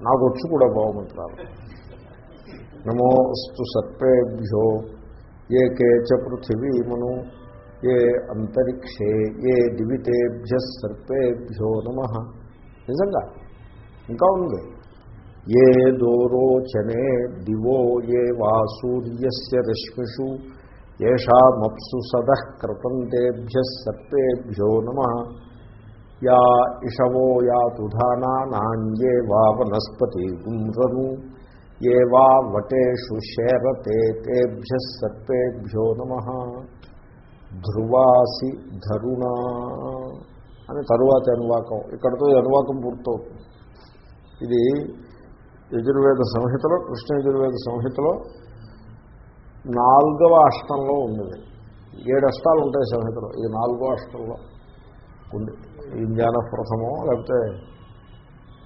నాకు వచ్చి కూడా భావమంత్రాలు నమోస్తు సర్పేభ్యో ఏ కేచ పృథివీమును ఏ అంతరిక్షే ఏ దివితేభ్య సర్పేభ్యో నమ. నిజంగా ఇంకా ఉంది. ఏ దోరోచనే దివో ఏ వా సూర్యస్య రశ్మిషు ఏషామప్సు సదః కృతంతేభ్య సర్పేభ్యో నమ. యా ఇషవో యాతుధానానాన్యే వా వనస్పతి గుమ్రను ఏ వా వటేషు శేరతే తేభ్య సర్పేభ్యో నమ. ధ్రువాసి ధరుణా అని తరువాతి అనువాకం. ఇక్కడతో ఈ అనువాకం పూర్తవుతుంది. ఇది యజుర్వేద సంహితలో కృష్ణ యజుర్వేద సంహితలో నాలుగవ అష్టంలో ఉన్నది. ఏడు అష్టాలు ఉంటాయి సంహితలో ఇది నాలుగో అష్టంలో. ఉంది ఇంజాన ప్రథమో లేకపోతే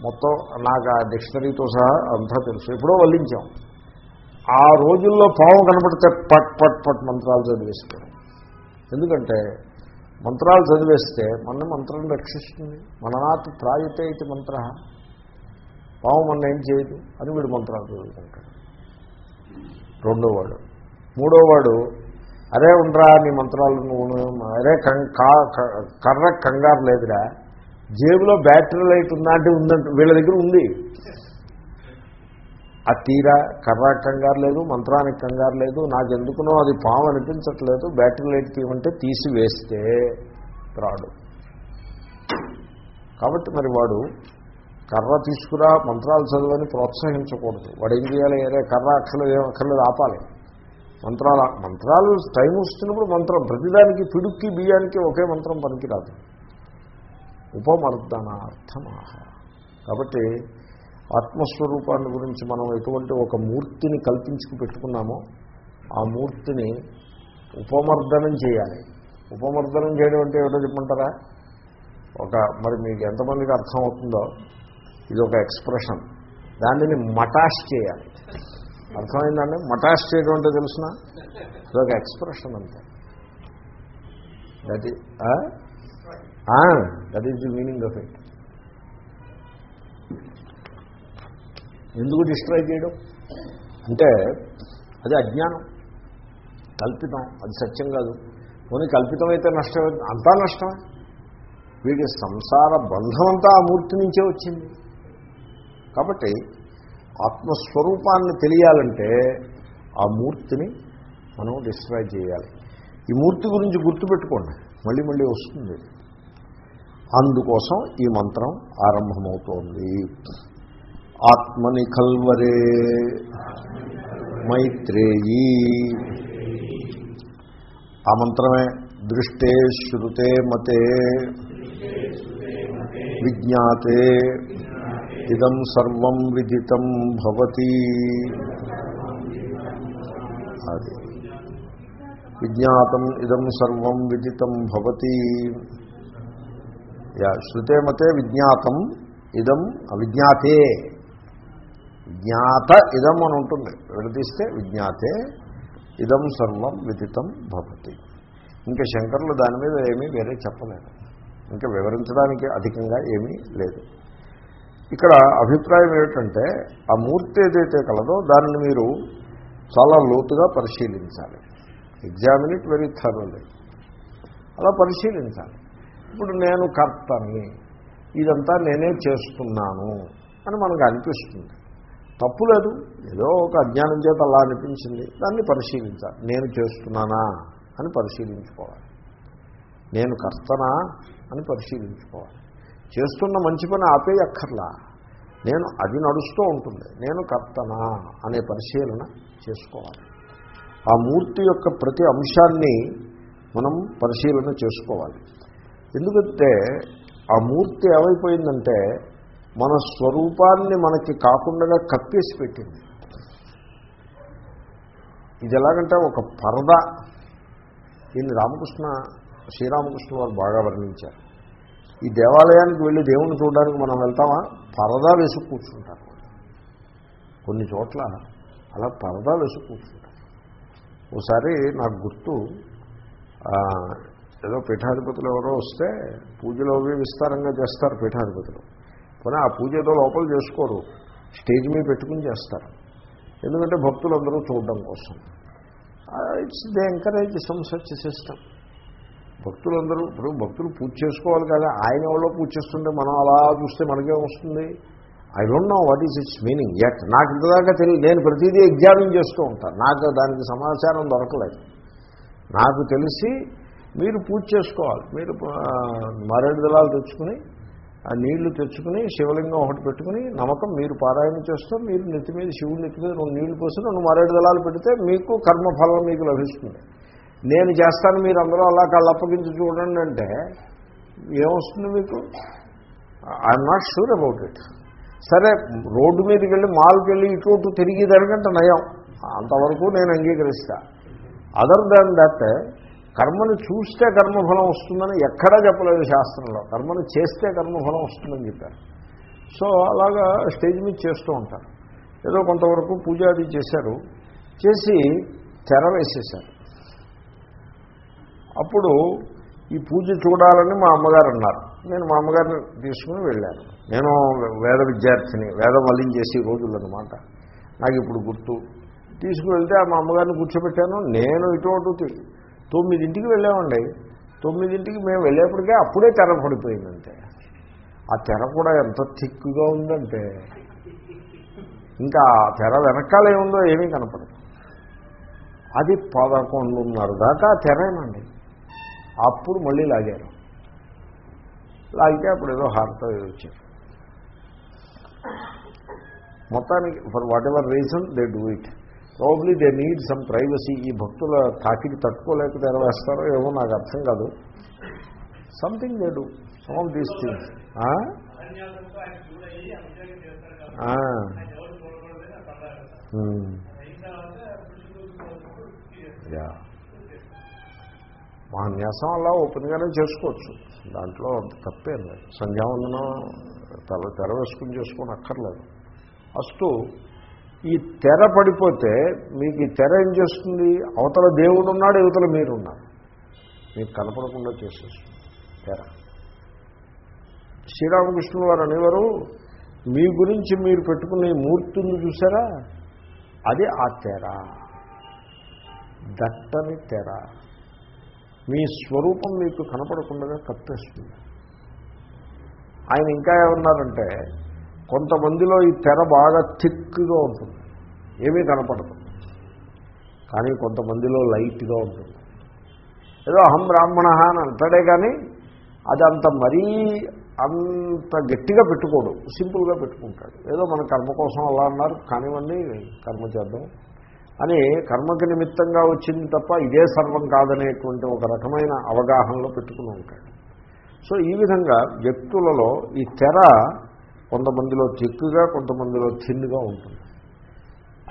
మొత్తం నాకు ఆ డిక్షనరీతో సహా అంతా తెలుసు. ఎప్పుడో వల్లించాం. ఆ రోజుల్లో పావం కనపడితే పట్ పట్ పట్ మంత్రాలు చదివేస్తారు. ఎందుకంటే మంత్రాలు చదివేస్తే మన మంత్రం రక్షిస్తుంది. మననాత్ ప్రాయతే ఇది మంత్ర. పాము మన ఏం చేయదు అని వీడు మంత్రాలు చదువుకుంటాడు. రెండో వాడు మూడో వాడు అరే ఉండరా నీ మంత్రాలు నువ్వు అరే కర్ర కంగారు లేదురా. జేబులో బ్యాటరీ లైట్ ఉందా అంటే ఉందంటే వీళ్ళ దగ్గర ఉంది. ఆ తీరా కర్ర కంగారు లేదు మంత్రానికి కంగారు లేదు నాకెందుకునో అది పాము అనిపించట్లేదు బ్యాటరీ లైట్ తీయమంటే తీసి వేస్తే రాడు. కాబట్టి మరి వాడు కర్ర తీసుకురా మంత్రాలు చదవని ప్రోత్సహించకూడదు. వాడు ఏం చేయాలి? అరే కర్ర అక్కర్లేదు ఏం అక్కర్లేదు ఆపాలి. మంత్రాల మంత్రాలు టైం వస్తున్నప్పుడు మంత్రం ప్రతిదానికి పిడుక్కి బియ్యానికి ఒకే మంత్రం పనికిరాదు. ఉపమర్దనార్థమాహ. కాబట్టి ఆత్మస్వరూపాన్ని గురించి మనం ఎటువంటి ఒక మూర్తిని కల్పించుకు పెట్టుకున్నామో ఆ మూర్తిని ఉపమర్దనం చేయాలి. ఉపమర్దనం చేయడం అంటే ఏమిటో చెప్పమంటారా? ఒక మరి మీకు ఎంతమందికి అర్థం అవుతుందో ఇది ఒక ఎక్స్ప్రెషన్. దానిని మటాష్ చేయాలి. అర్థమైందండి? మటాష్ చేయడం అంటే తెలుసిన ఇది ఒక ఎక్స్ప్రెషన్ అంతే that that is the meaning of it ఎందుకు డిస్ట్రాయ్ చేయడం? అంటే అది అజ్ఞానం. కల్పితం. అది సత్యం కాదు. పోనీ కల్పితమైతే నష్టం అంతా నష్టమే వీడి సంసార బంధం అంతా ఆ మూర్తి నుంచే వచ్చింది. కాబట్టి ఆత్మస్వరూపాన్ని తెలియాలంటే ఆ మూర్తిని మనం డిస్ట్రాయ్ చేయాలి. ఈ మూర్తి గురించి గుర్తుపెట్టుకోండి. మళ్ళీ మళ్ళీ వస్తుంది. అందుకోసం ఈ మంత్రం ఆరంభమవుతోంది. ఆత్మని కల్వరే మైత్రేయీ. ఆ మంత్రమే దృష్టే శృతే మతే. విజ్ఞాతే ఇదం సర్వం విదితం భవతి. అది. విజ్ఞాతం ఇదం సర్వం విదితం భవతి. యా విజ్ఞాతం ఇదం అవిజ్ఞాతే. జ్ఞాత ఇదం అని ఉంటుంది. విడదీస్తే విజ్ఞాతే ఇదం సర్వం విదితం భవతి. ఇంకా శంకర్లు దాని మీద ఏమీ వేరే చెప్పలేదు. ఇంకా వివరించడానికి అధికంగా ఏమీ లేదు. ఇక్కడ అభిప్రాయం ఏమిటంటే ఆ మూర్తి ఏదైతే కలదో దానిని మీరు చాలా లోతుగా పరిశీలించాలి. ఎగ్జామిన్ ఇట్ వెరీ థర్లీ అలా పరిశీలించాలి. ఇప్పుడు నేను కర్తని ఇదంతా నేనే చేస్తున్నాను అని మనకు అనిపిస్తుంది. తప్పు లేదు. ఏదో ఒక అజ్ఞానం చేత అలా అనిపించింది. దాన్ని పరిశీలించాలి. నేను చేస్తున్నానా అని పరిశీలించుకోవాలి. నేను కర్తనా అని పరిశీలించుకోవాలి. చేస్తున్న మంచి పని ఆపేయక్కర్లా. నేను అది నడుస్తూ ఉంటుంది. నేను కర్తనా అనే పరిశీలన చేసుకోవాలి. ఆ మూర్తి యొక్క ప్రతి అంశాన్ని మనం పరిశీలన చేసుకోవాలి. ఎందుకంటే ఆ మూర్తి ఏమైపోయిందంటే మన స్వరూపాన్ని మనకి కాకుండా కప్పేసి పెట్టింది. ఇది ఎలాగంటే ఒక పరద. దీన్ని రామకృష్ణ శ్రీరామకృష్ణ వారు బాగా వర్ణించారు. ఈ దేవాలయానికి వెళ్ళి దేవుణ్ణి చూడడానికి మనం వెళ్తామా? పరదా వేసి కూర్చుంటారు. కొన్ని చోట్ల అలా పరదా వేసి కూర్చుంటారు. ఓసారి నాకు గుర్తు ఏదో పీఠాధిపతులు ఎవరో వస్తే పూజలు అవి విస్తారంగా చేస్తారు పీఠాధిపతులు. కానీ ఆ పూజ ఏదో లోపల చేసుకోరు. స్టేజ్ మీద పెట్టుకుని చేస్తారు. ఎందుకంటే భక్తులందరూ చూడడం కోసం. It's they encourage some such system భక్తులందరూ ఇప్పుడు భక్తులు పూజ చేసుకోవాలి కదా ఆయన ఎవరో పూజ చేస్తుంటే మనం అలా చూస్తే మనకేం వస్తుంది? I don't know what is its meaning at నాకు ఇంతదాకా తెలియదు. నేను ప్రతిదీ ఎగ్జామిన్ చేస్తూ ఉంటాను. నాకు దానికి సమాచారం దొరకలేదు. నాకు తెలిసి మీరు పూజ చేసుకోవాలి. మీరు మరేడు దళాలు తెచ్చుకుని ఆ నీళ్ళు తెచ్చుకుని శివలింగం ఒకటి పెట్టుకుని నమ్మకం మీరు పారాయణ చేస్తూ మీరు నెత్తి మీద శివుడు నెత్తి మీద రెండు నీళ్ళు పోసి రెండు మరేడు దళాలు పెడితే మీకు కర్మఫలం మీకు లభిస్తుంది. నేను చేస్తాను మీరు అందరూ అలా కళ్ళప్పగించి చూడండి అంటే ఏమొస్తుంది మీకు? I'm not sure about it సరే రోడ్డు మీదకి వెళ్ళి మాల్కి వెళ్ళి ఇటు ఇటు తిరిగి దానికంటే నయం. అంతవరకు నేను అంగీకరిస్తా. అదర్ దాన్ దట్ కర్మను చూస్తే కర్మఫలం వస్తుందని ఎక్కడా చెప్పలేదు శాస్త్రంలో. కర్మను చేస్తే కర్మఫలం వస్తుందని చెప్పారు. సో అలాగా స్టేజ్ మీద చేస్తూ ఉంటారు. ఏదో కొంతవరకు పూజ అది చేశారు. చేసి తెర వేసేశారు అప్పుడు ఈ పూజ చూడాలని మా అమ్మగారు అన్నారు నేను మా అమ్మగారిని తీసుకుని వెళ్ళాను. నేను వేద విద్యార్థిని వేద వేదం వల్లించేసి రోజులన్నమాట నాకు ఇప్పుడు గుర్తు. తీసుకువెళ్తే ఆ మా అమ్మగారిని కూర్చోబెట్టాను. నేను ఇటువంటి తొమ్మిదింటికి వెళ్ళామండి. తొమ్మిదింటికి మేము వెళ్ళేప్పటికే అప్పుడే తెర పడిపోయిందంటే. ఆ తెర కూడా ఎంత థిక్గా ఉందంటే ఇంకా ఆ తెర వెనకాల ఏముందో ఏమీ కనపడదు. అది పదకొండున్నర దాకా తెరేనండి. అప్పుడు మళ్ళీ లాగారు. లాగితే అప్పుడు ఏదో హార్తో వచ్చారు. మొత్తానికి for whatever reason they do it. Probably they need some privacy ఈ భక్తుల తాకిడి తట్టుకోలేక తెరవేస్తారో ఏమో నాకు అర్థం కాదు. Something they do some of these things yeah మహాన్యాసం అలా ఓపెన్గానే చేసుకోవచ్చు. దాంట్లో తప్పేం లేదు. సంధ్యావందనం తల తెర వేసుకుని చేసుకొని అక్కర్లేదు. అస్తు ఈ తెర పడిపోతే మీకు ఈ తెర ఏం చేస్తుంది? అవతల దేవుడు ఉన్నాడు యువతల మీరున్నారు మీకు కనపడకుండా చేసేస్తుంది తెర. శ్రీరామకృష్ణుల వారు అనేవారు మీ గురించి మీరు పెట్టుకునే మూర్తిని చూసారా? అది ఆ తెర. దట్టని తెర. మీ స్వరూపం మీకు కనపడకుండా కప్పేస్తుంది. ఆయన ఇంకా ఏమన్నారంటే కొంతమందిలో ఈ తెర బాగా థిక్గా ఉంటుంది. ఏమీ కనపడదు. కానీ కొంతమందిలో లైట్గా ఉంటుంది. ఏదో అహం బ్రాహ్మణ అని అంటాడే కానీ అది అంత మరీ అంత గట్టిగా పెట్టుకోడు. సింపుల్గా పెట్టుకుంటాడు. ఏదో మన కర్మ కోసం అలా అన్నారు. కానివ్వండి కర్మ చేద్దాం. అని కర్మకి నిమిత్తంగా వచ్చింది తప్ప ఇదే సర్వం కాదనేటువంటి ఒక రకమైన అవగాహనలో పెట్టుకుని ఉంటాడు. సో ఈ విధంగా వ్యక్తులలో ఈ తెర కొంతమందిలో చిక్కుగా కొంతమందిలో చిన్నుగా ఉంటుంది.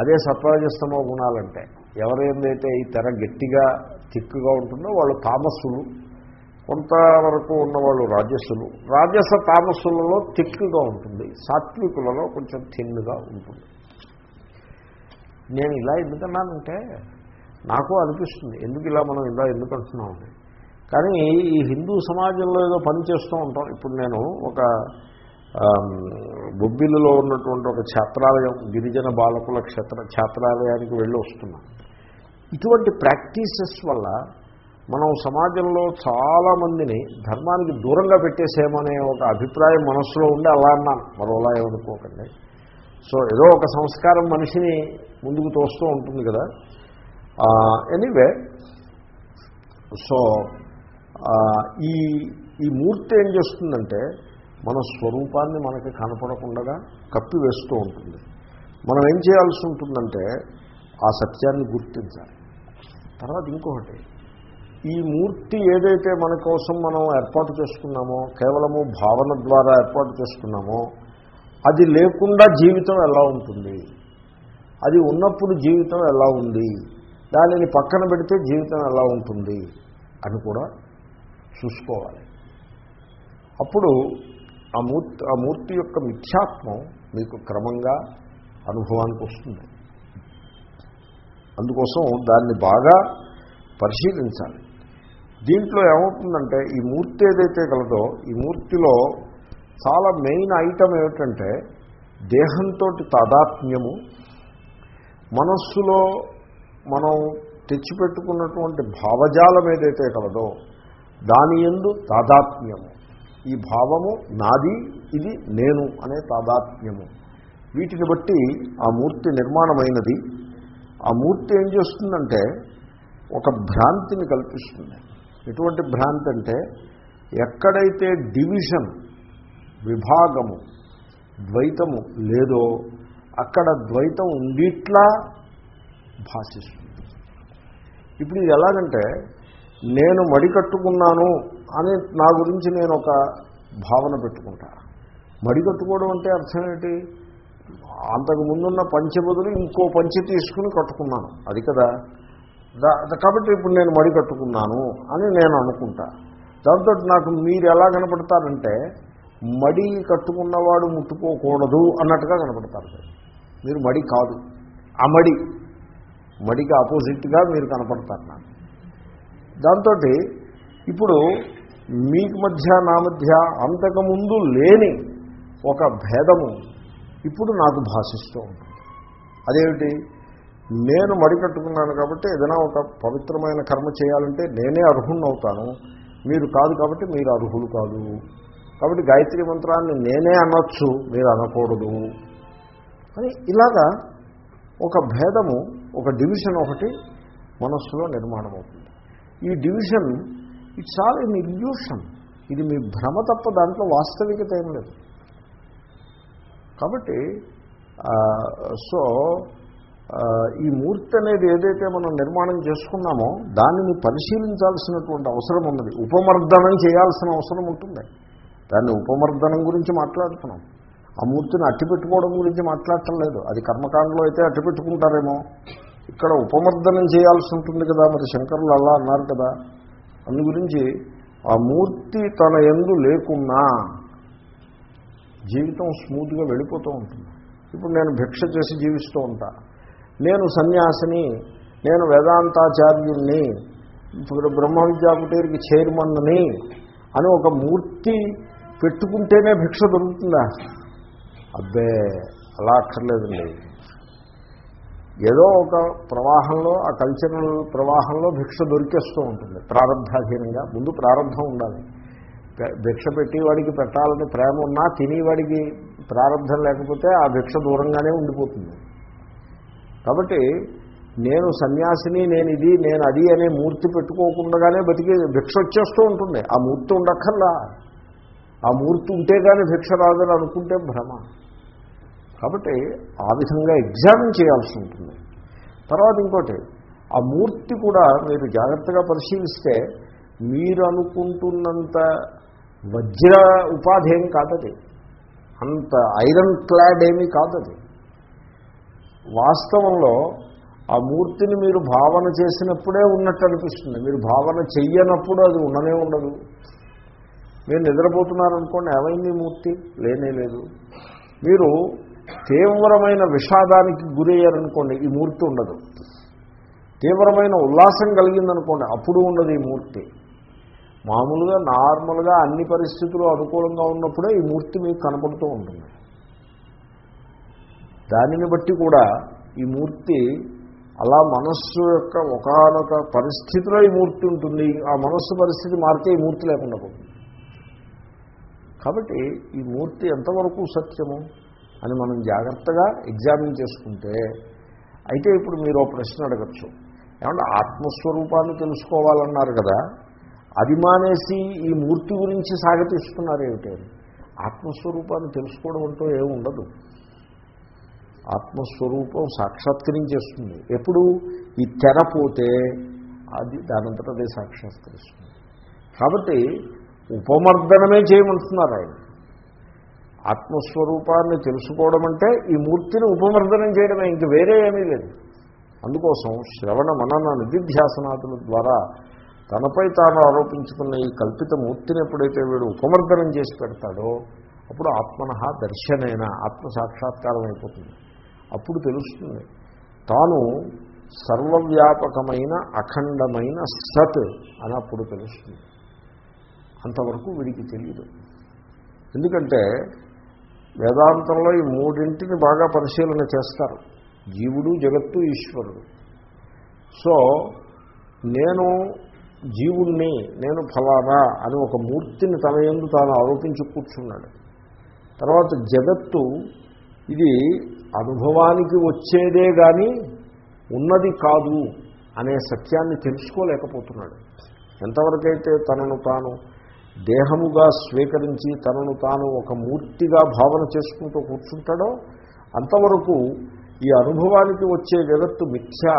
అదే సత్వరజస్తమో గుణాలంటే ఎవరైతే ఈ తెర గట్టిగా తిక్కుగా ఉంటుందో వాళ్ళు తామస్సులు కొంతవరకు ఉన్నవాళ్ళు రాజస్సులు రాజస తామస్సులలో తిక్కుగా ఉంటుంది సాత్వికులలో కొంచెం థిన్గా ఉంటుంది. నేను ఇలా ఎందుకన్నానంటే నాకు అనిపిస్తుంది. ఎందుకు ఇలా మనం ఇలా ఎందుకు అంటున్నాం కానీ ఈ హిందూ సమాజంలో ఏదో పని చేస్తూ ఉంటాం. ఇప్పుడు నేను ఒక బొబ్బిల్లులో బొబ్బిలిలో ఉన్నటువంటి ఒక ఛాత్రాలయం గిరిజన బాలకుల క్షేత్ర ఛాత్రాలయానికి వెళ్ళి వస్తున్నాం. ఇటువంటి ప్రాక్టీసెస్ వల్ల మనం సమాజంలో చాలామందిని ధర్మానికి దూరంగా పెట్టేసేమనే ఒక అభిప్రాయం మనస్సులో ఉండి అలా అన్నాను. మరోలా ఏమనుకోకండి. సో ఏదో ఒక సంస్కారం మనిషిని ముందుకు తోస్తూ ఉంటుంది కదా. ఎనీవే సో ఈ ఈ మూర్తి ఏం చేస్తుందంటే మన స్వరూపాన్ని మనకి కనపడకుండా కప్పి వేస్తూ ఉంటుంది. మనం ఏం చేయాల్సి ఉంటుందంటే ఆ సత్యాన్ని గుర్తించాలి. తర్వాత ఇంకొకటి ఈ మూర్తి ఏదైతే మన కోసం మనం ఏర్పాటు చేసుకున్నామో కేవలము భావన ద్వారా ఏర్పాటు చేసుకున్నామో అది లేకుండా జీవితం ఎలా ఉంటుంది? అది ఉన్నప్పుడు జీవితం ఎలా ఉంది? దానిని పక్కన పెడితే జీవితం ఎలా ఉంటుంది? అని కూడా చూసుకోవాలి. అప్పుడు ఆ మూర్తి ఆ మూర్తి యొక్క మిథ్యాత్మం మీకు క్రమంగా అనుభవానికి వస్తుంది. అందుకోసం దాన్ని బాగా పరిశీలించాలి. దీంట్లో ఏమవుతుందంటే ఈ మూర్తి ఏదైతే కలదో ఈ మూర్తిలో చాలా మెయిన్ ఐటమ్ ఏమిటంటే దేహంతో తాదాత్మ్యము మనస్సులో మనం తెచ్చిపెట్టుకున్నటువంటి భావజాలం ఏదైతే కలదో దాని ఎందు తాదాత్మ్యము. ఈ భావము నాది ఇది నేను అనే తాదాత్మ్యము. వీటిని బట్టి ఆ మూర్తి నిర్మాణమైనది. ఆ మూర్తి ఏం చేస్తుందంటే ఒక భ్రాంతిని కల్పిస్తుంది. ఎటువంటి భ్రాంతి అంటే ఎక్కడైతే డివిజన్ విభాగము ద్వైతము లేదో అక్కడ ద్వైతం ఉండిట్లా భాషిస్తుంది. ఇప్పుడు ఇది ఎలాగంటే నేను మడి కట్టుకున్నాను అని నా గురించి నేను ఒక భావన పెట్టుకుంటా. మడి కట్టుకోవడం అంటే అర్థం ఏంటి? అంతకు ముందున్న పంచె బదులు ఇంకో పంచె తీసుకుని కట్టుకున్నాను. అది కదా. దా- కాబట్టి ఇప్పుడు నేను మడి కట్టుకున్నాను అని నేను అనుకుంటా. దాంతో నాకు మీరు ఎలా కనపడతారంటే మడి కట్టుకున్నవాడు ముట్టుకోకూడదు అన్నట్టుగా కనపడతారు. మీరు. మడి కాదు. ఆ మడి మడికి ఆపోజిట్గా మీరు కనపడతారు నాకు. దాంతో ఇప్పుడు మీకు మధ్య నా మధ్య అంతకుముందు లేని ఒక భేదము ఇప్పుడు నాకు భాషిస్తూ ఉంటుంది. అదేమిటి? నేను మడి కట్టుకున్నాను కాబట్టి ఏదైనా ఒక పవిత్రమైన కర్మ చేయాలంటే నేనే అర్హుణ్ణవుతాను. మీరు కాదు కాబట్టి మీరు అర్హులు కాదు. కాబట్టి గాయత్రి మంత్రాన్ని నేనే అనొచ్చు మీరు అనకూడదు. అని ఇలాగా ఒక భేదము ఒక డివిజన్ ఒకటి మనస్సులో నిర్మాణం అవుతుంది ఈ division it's all in illusion ఇది మీ భ్రమ తప్ప దాంట్లో వాస్తవికత ఏం లేదు. కాబట్టి సో ఈ మూర్తి అనేది ఏదైతే మనం నిర్మాణం చేసుకున్నామో దానిని పరిశీలించాల్సినటువంటి అవసరం ఉన్నది. ఉపమర్దనం చేయాల్సిన అవసరం ఉంటుంది. దాన్ని ఉపమర్దనం గురించి మాట్లాడుతున్నాం. ఆ మూర్తిని అట్టిపెట్టుకోవడం గురించి మాట్లాడటం లేదు అది కర్మకాండలో అయితే అట్టిపెట్టుకుంటారేమో. ఇక్కడ ఉపమర్దనం చేయాల్సి ఉంటుంది కదా మరి శంకరులు అలా అన్నారు కదా. అందు గురించి ఆ మూర్తి తన ఎందు లేకున్నా జీవితం స్మూత్గా వెళ్ళిపోతూ ఉంటుంది. ఇప్పుడు నేను భిక్ష చేసి జీవిస్తూ ఉంటా. నేను సన్యాసిని నేను వేదాంతాచార్యుణ్ణి ఇప్పుడు బ్రహ్మ విద్యా చైర్మన్ని అని ఒక మూర్తి పెట్టుకుంటేనే భిక్ష దొరుకుతుందా? అబ్బే అలా అక్కర్లేదండి. ఏదో ఒక ప్రవాహంలో ఆ కల్చరల్ ప్రవాహంలో భిక్ష దొరికేస్తూ ఉంటుంది ప్రారంభాధీనంగా. ముందు ప్రారంభం ఉండాలి. భిక్ష పెట్టేవాడికి పెట్టాలని ప్రేమ ఉన్నా తినేవాడికి ప్రారంభం లేకపోతే ఆ భిక్ష దూరంగానే ఉండిపోతుంది. కాబట్టి నేను సన్యాసిని నేను ఇది నేను అది అనే మూర్తి పెట్టుకోకుండానే బతికి భిక్ష వచ్చేస్తూ ఉంటుంది. ఆ మూర్తి ఉండక్కర్లా. ఆ మూర్తి ఉంటే కానీ భిక్ష రాదని అనుకుంటే భ్రమ. కాబట్టి ఆ విధంగా ఎగ్జామిన్ చేయాల్సి ఉంటుంది. తర్వాత ఇంకోటి ఆ మూర్తి కూడా మీరు జాగ్రత్తగా పరిశీలిస్తే మీరు అనుకుంటున్నంత వజ్ర ఉపాధి ఏమి కాదది. అంత ఐరన్ క్లాడ్ ఏమీ కాదది. వాస్తవంలో ఆ మూర్తిని మీరు భావన చేసినప్పుడే ఉన్నట్టు అనిపిస్తుంది. మీరు భావన చెయ్యనప్పుడు అది ఉండనే ఉండదు. మీరు నిద్రపోతున్నారనుకోండి ఏమైంది మూర్తి? లేనే లేదు. మీరు తీవ్రమైన విషాదానికి గురయ్యారనుకోండి ఈ మూర్తి ఉండదు. తీవ్రమైన ఉల్లాసం కలిగిందనుకోండి అప్పుడు ఉండదు ఈ మూర్తి. మామూలుగా నార్మల్గా అన్ని పరిస్థితులు అనుకూలంగా ఉన్నప్పుడే ఈ మూర్తి మీకు కనపడుతూ ఉంటుంది. దానిని బట్టి కూడా ఈ మూర్తి అలా మనస్సు యొక్క ఒకనొక పరిస్థితిలో ఈ మూర్తి ఉంటుంది. ఆ మనస్సు పరిస్థితి మారితే ఈ మూర్తి లేకుండా పోతుంది. కాబట్టి ఈ మూర్తి ఎంతవరకు సత్యము? అని మనం జాగ్రత్తగా ఎగ్జామిన్ చేసుకుంటే అయితే ఇప్పుడు మీరు ఒక ప్రశ్న అడగచ్చు. ఏమంటే ఆత్మస్వరూపాన్ని తెలుసుకోవాలన్నారు కదా అది మానేసి ఈ మూర్తి గురించి సాగతీస్తున్నారు ఏమిటి అని. ఆత్మస్వరూపాన్ని తెలుసుకోవడం అంటూ ఏమి ఉండదు. ఆత్మస్వరూపం సాక్షాత్కరించేస్తుంది ఎప్పుడు? ఈ తెర పోతే అది దానంతట అదే సాక్షాత్కరిస్తుంది. కాబట్టి ఉపమర్దనమే చేయమంటున్నారు ఆయన. ఆత్మస్వరూపాన్ని తెలుసుకోవడం అంటే ఈ మూర్తిని ఉపమర్దనం చేయడమే ఇంక వేరే ఏమీ లేదు. అందుకోసం శ్రవణ మనన నిధిధ్యాసనాతుల ద్వారా తనపై తాను ఆరోపించుకున్న ఈ కల్పిత మూర్తిని ఎప్పుడైతే వీడు ఉపమర్దనం చేసి పెడతాడో అప్పుడు ఆత్మన దర్శనైన ఆత్మ సాక్షాత్కారం అయిపోతుంది. అప్పుడు తెలుస్తుంది తాను సర్వవ్యాపకమైన అఖండమైన సత్ అని అప్పుడు తెలుస్తుంది. అంతవరకు వీడికి తెలియదు ఎందుకంటే వేదాంతంలో ఈ మూడింటిని బాగా పరిశీలన చేస్తారు. జీవుడు జగత్తు ఈశ్వరుడు. సో నేను జీవుణ్ణి నేను ఫలానా అని ఒక మూర్తిని తన ఎందు తాను ఆరోపించి కూర్చున్నాడు. తర్వాత జగత్తు ఇది అనుభవానికి వచ్చేదే కానీ ఉన్నది కాదు అనే సత్యాన్ని తెలుసుకోలేకపోతున్నాడు. ఎంతవరకైతే తనను తాను దేహముగా స్వీకరించి తనను తాను ఒక మూర్తిగా భావన చేసుకుంటూ కూర్చుంటాడో అంతవరకు ఈ అనుభవానికి వచ్చే జగత్తు మిథ్య.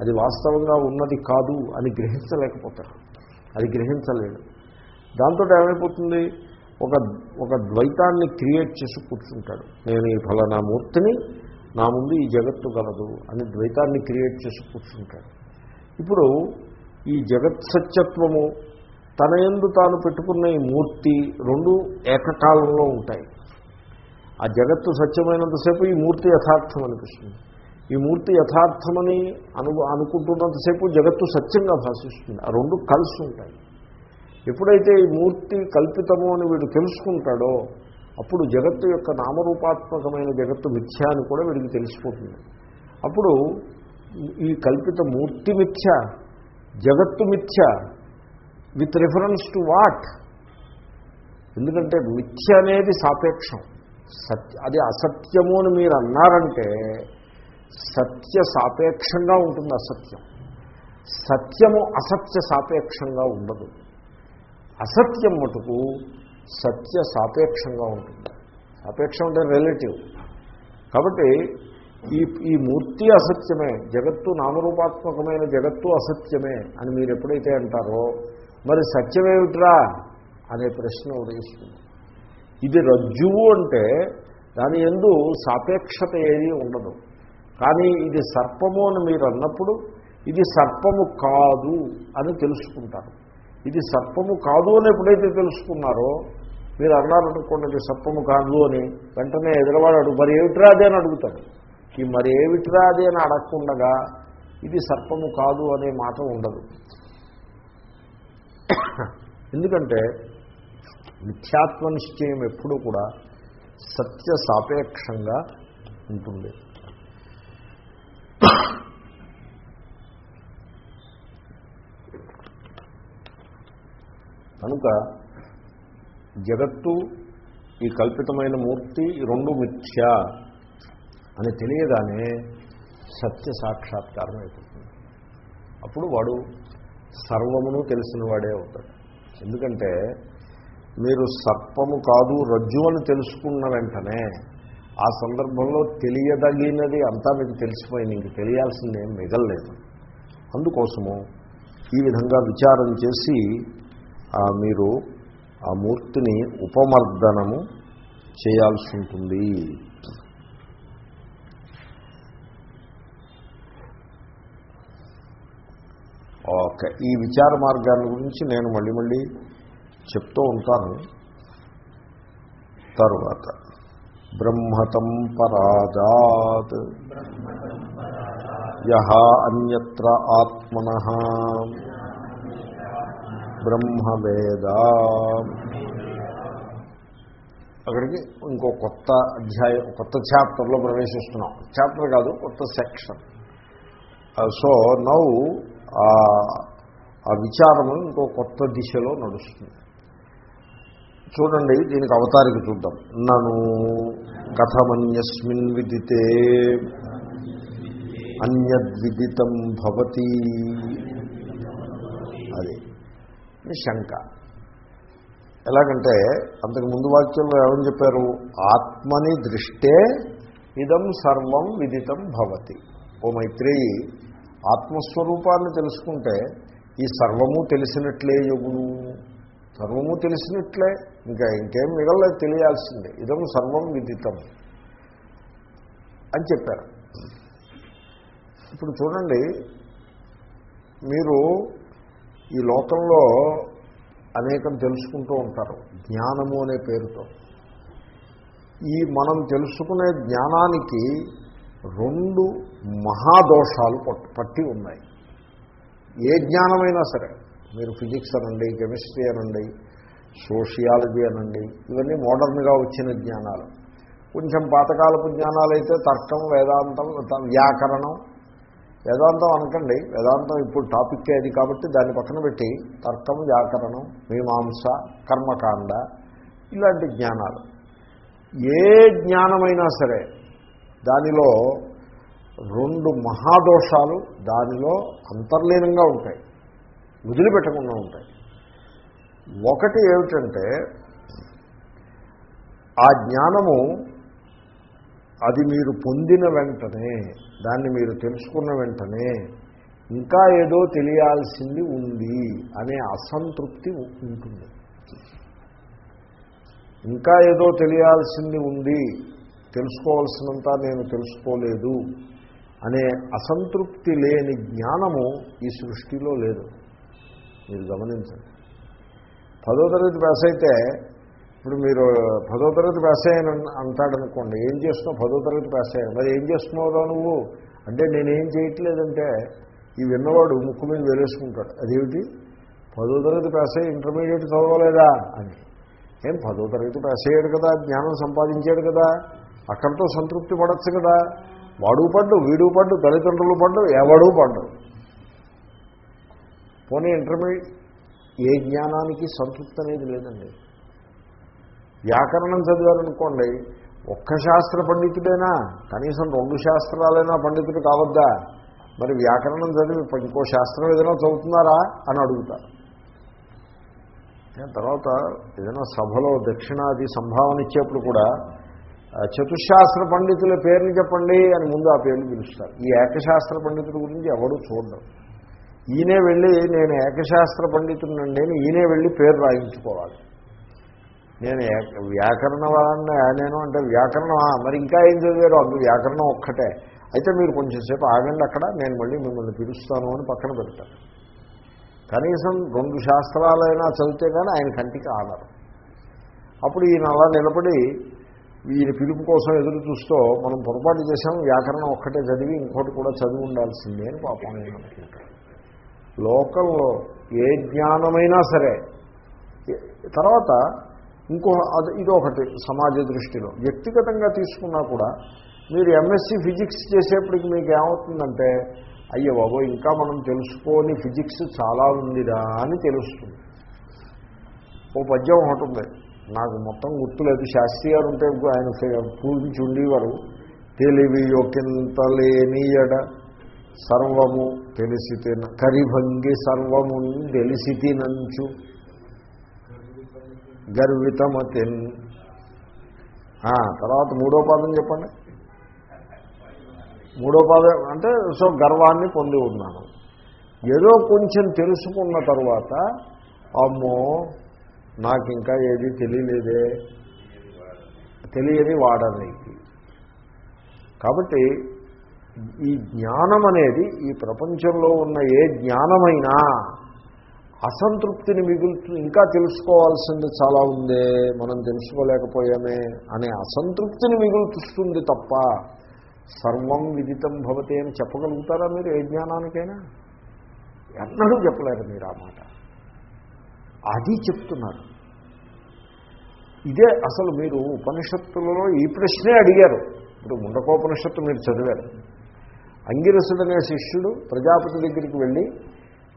అది వాస్తవంగా ఉన్నది కాదు అని గ్రహించలేకపోతారు అది గ్రహించలేడు. దాంతో ఏమైపోతుంది? ఒక ఒక ద్వైతాన్ని క్రియేట్ చేసి కూర్చుంటాడు. నేను ఈ ఫలానా మూర్తిని నా ముందు ఈ జగత్తు గలదు అని ద్వైతాన్ని క్రియేట్ చేసి కూర్చుంటాడు. ఇప్పుడు ఈ జగత్ సత్యత్వము తన ఎందు తాను పెట్టుకున్న ఈ మూర్తి రెండు ఏకకాలంలో ఉంటాయి. ఆ జగత్తు సత్యమైనంతసేపు ఈ మూర్తి యథార్థం అనిపిస్తుంది ఈ మూర్తి యథార్థమని అను అనుకుంటున్నంతసేపు జగత్తు సత్యంగా భాషిస్తుంది. ఆ రెండు కలిసి ఉంటాయి. ఎప్పుడైతే ఈ మూర్తి కల్పితము అని వీడు తెలుసుకుంటాడో అప్పుడు జగత్తు యొక్క నామరూపాత్మకమైన జగత్తు మిథ్య అని కూడా వీడికి తెలిసిపోతుంది. అప్పుడు ఈ కల్పిత మూర్తి మిథ్య జగత్తు మిథ్య విత్ రిఫరెన్స్ టు వాట్? ఎందుకంటే మిథ్య అనేది సాపేక్షం. సత్య అది అసత్యము అని మీరు అన్నారంటే సత్య సాపేక్షంగా ఉంటుంది అసత్యం. సత్యము అసత్య సాపేక్షంగా ఉండదు. అసత్యం మటుకు సత్య సాపేక్షంగా ఉంటుంది. సాపేక్షం అంటే రిలేటివ్ కాబట్టి ఈ ఈ మూర్తి అసత్యమే జగత్తు నామరూపాత్మకమైన జగత్తు అసత్యమే అని మీరు ఎప్పుడైతే అంటారో మరి సత్యమేమిట్రా అనే ప్రశ్న ఉదయిస్తుంది. ఇది రజ్జువు అంటే దాని ఎందు సాపేక్షత ఏది ఉండదు. కానీ ఇది సర్పము అని మీరు అన్నప్పుడు ఇది సర్పము కాదు అని తెలుసుకుంటారు. ఇది సర్పము కాదు అని ఎప్పుడైతే తెలుసుకున్నారో మీరు అన్నారనుకోండి ఇది సర్పము కాదు అని వెంటనే ఎదురవాడు మరి ఏమిట్రా అదే? అని అడుగుతాడు. ఈ మరి ఏమిట్రా అదే? అని అడగకుండగా ఇది సర్పము కాదు అనే మాట ఉండదు. ఎందుకంటే మిథ్యాత్మ నిశ్చయం ఎప్పుడూ కూడా సత్య సాపేక్షంగా ఉంటుంది. కనుక జగత్తు ఈ కల్పితమైన మూర్తి రెండు మిథ్య అని తెలియగానే సత్య సాక్షాత్కారం అయిపోతుంది. అప్పుడు వాడు సర్వమును తెలిసిన వాడే అవుతాడు. ఎందుకంటే మీరు సర్పము కాదు రజ్జు అని తెలుసుకున్న వెంటనే ఆ సందర్భంలో తెలియదగినది అంతా మీకు తెలిసిపోయింది. ఇంక తెలియాల్సిందేం మిగలలేదు. అందుకోసము ఈ విధంగా విచారం చేసి మీరు ఆ మూర్తిని ఉపమర్దనము చేయాల్సి ఉంటుంది. ఓకే. ఈ విచార మార్గాల గురించి నేను మళ్ళీ మళ్ళీ చెప్తూ ఉంటాను. తరువాత. బ్రహ్మతం పరాజాత్. యహ అన్యత్ర ఆత్మన. బ్రహ్మవేద. అక్కడికి ఇంకో కొత్త అధ్యాయం కొత్త చాప్టర్లో ప్రవేశిస్తున్నాం. చాప్టర్ కాదు కొత్త సెక్షన్. సో నౌ ఆ విచారము ఇంకో కొత్త దిశలో నడుస్తుంది. చూడండి దీనికి అవతారికి చూద్దాం. నను కథమన్యస్మిన్ విదితే అన్యద్విదితం భవతి. అది శంక. ఎలాగంటే అంతకు ముందు వాక్యంలో ఏమని చెప్పారు? ఆత్మని దృష్టే ఇదం సర్వం విదితం భవతి. ఓ మైత్రేయి ఆత్మస్వరూపాన్ని తెలుసుకుంటే ఈ సర్వము తెలిసినట్లే యుగును సర్వము తెలిసినట్లే. ఇంకా ఇంకేం మిగలలేదు తెలియాల్సిందే. ఇదం సర్వం విదితం అని చెప్పారు. ఇప్పుడు చూడండి మీరు ఈ లోకంలో అనేకం తెలుసుకుంటూ ఉంటారు. జ్ఞానము అనే పేరుతో. ఈ మనం తెలుసుకునే జ్ఞానానికి రెండు మహాదోషాలు పట్టి ఉన్నాయి. ఏ జ్ఞానమైనా సరే మీరు ఫిజిక్స్ అనండి కెమిస్ట్రీ అనండి సోషియాలజీ అనండి ఇవన్నీ మోడర్న్గా వచ్చిన జ్ఞానాలు. కొంచెం పాతకాలపు జ్ఞానాలు అయితే తర్కం వేదాంతం వ్యాకరణం వేదాంతం అనకండి వేదాంతం ఇప్పుడు టాపిక్ అది కాబట్టి దాన్ని పక్కన పెట్టి తర్కం వ్యాకరణం మీమాంస కర్మకాండ ఇలాంటి జ్ఞానాలు. ఏ జ్ఞానమైనా సరే దానిలో రెండు మహాదోషాలు దానిలో అంతర్లీనంగా ఉంటాయి. వదిలిపెట్టకుండా ఉంటాయి. ఒకటి ఏమిటంటే ఆ జ్ఞానము అది మీరు పొందిన వెంటనే దాన్ని మీరు తెలుసుకున్న వెంటనే ఇంకా ఏదో తెలియాల్సింది ఉంది అనే అసంతృప్తి ఉంటుంది. ఇంకా ఏదో తెలియాల్సింది ఉంది తెలుసుకోవాల్సినంత నేను తెలుసుకోలేదు అనే అసంతృప్తి లేని జ్ఞానము ఈ సృష్టిలో లేదు. మీరు గమనించండి. పదో తరగతి పాస్ అయితే ఇప్పుడు మీరు పదో తరగతి పాస్ అయ్యాను అంటాడనుకోండి ఏం చేస్తున్నావు పదో తరగతి పాస్ అయ్యాను మరి ఏం చేస్తున్నావురా నువ్వు? అంటే నేనేం చేయట్లేదంటే ఈ విన్నవాడు ముక్కు మీద వేలేసుకుంటాడు. అదేమిటి? పదో తరగతి పాస్ అయ్యి ఇంటర్మీడియట్ చదవలేదా? అని. ఏం పదో తరగతి పాస్ అయ్యాడు కదా జ్ఞానం సంపాదించాడు కదా? అక్కడితో సంతృప్తి పడచ్చు కదా. వాడు పడ్డు వీడు పడ్డు తల్లిదండ్రులు పడ్డు ఎవడూ పడ్డు పోనీ ఇంటర్మీడియట్ ఏ జ్ఞానానికి సంతృప్తి అనేది లేదండి. వ్యాకరణం చదివారనుకోండి ఒక్క శాస్త్ర పండితుడైనా కనీసం రెండు శాస్త్రాలైనా పండితుడు కావద్దా? మరి వ్యాకరణం చదివి ఇంకో శాస్త్రం ఏదైనా చదువుతున్నారా అని అడుగుతారు తర్వాత ఏదైనా సభలో దక్షిణాది సంభావన ఇచ్చేప్పుడు కూడా చతుశాస్త్ర పండితుల పేర్లు చెప్పండి అని ముందు ఆ పేర్లు పిలుస్తారు. ఈ ఏకశాస్త్ర పండితుల గురించి ఎవడూ చూడడం ఈయనే వెళ్ళి నేను ఏకశాస్త్ర పండితుడినండి అని ఈయనే వెళ్ళి పేరు రాయించుకోవాలి. నేను ఏక- వ్యాకరణ వాడిని నేను అంటే వ్యాకరణం మరి ఇంకా ఏం చదివారు అందు వ్యాకరణం ఒక్కటే. అయితే మీరు కొంచెంసేపు ఆగండి అక్కడ నేను మళ్ళీ మిమ్మల్ని పిలుస్తాను అని పక్కన పెడతాను. కనీసం రెండు శాస్త్రాలైనా చదివితే కానీ ఆయన కంటికి ఆనరు అప్పుడు ఈయన అలా నిలబడి ఈయన పిలుపు కోసం ఎదురు చూస్తూ మనం పొరపాటు చేసాం వ్యాకరణం ఒక్కటే చదివి ఇంకోటి కూడా చదివి ఉండాల్సిందే అని పాపం నేను లోకంలో ఏ జ్ఞానమైనా సరే తర్వాత ఇంకో అది ఇదొకటి సమాజ దృష్టిలో. వ్యక్తిగతంగా తీసుకున్నా కూడా మీరు ఎంఎస్సి ఫిజిక్స్ చేసేప్పటికి మీకు ఏమవుతుందంటే అయ్యో బాబో ఇంకా మనం తెలుసుకోని ఫిజిక్స్ చాలా ఉందిరా అని తెలుస్తుంది. ఓ పద్యం ఒకటి ఉంది. నాకు మొత్తం గుర్తులేదు. శాస్త్రి గారు ఉంటే ఆయన పూజించి ఉండేవారు తెలివి యొకింత లేనియడ సర్వము తెలిసి తిన కరిభంగి సర్వము తెలిసి తినంచు గర్వితమతిన్. తర్వాత మూడో పాదం చెప్పండి. మూడో పాదం అంటే సో గర్వాన్ని పొంది ఉన్నాను. ఏదో కొంచెం తెలుసుకున్న తర్వాత అమ్మో నాకు ఇంకా ఏది తెలియలేదే. తెలియని వాడనికి కాబట్టి ఈ జ్ఞానం అనేది ఈ ప్రపంచంలో ఉన్న ఏ జ్ఞానమైనా అసంతృప్తిని మిగులుతూ ఇంకా తెలుసుకోవాల్సింది చాలా ఉందే మనం తెలుసుకోలేకపోయామే అనే అసంతృప్తిని మిగులుతుంది తప్ప సర్వం విదితం భవతి అని చెప్పగలుగుతారా మీరు ఏ జ్ఞానానికైనా? ఎన్నడూ చెప్పలేరు మీరు ఆ మాట. అది చెప్తున్నారు. ఇదే అసలు మీరు ఉపనిషత్తులలో ఈ ప్రశ్నే అడిగారు. ఇప్పుడు ముండకోపనిషత్తు మీరు చదివారు. అంగిరసుడనే శిష్యుడు ప్రజాపతి దగ్గరికి వెళ్ళి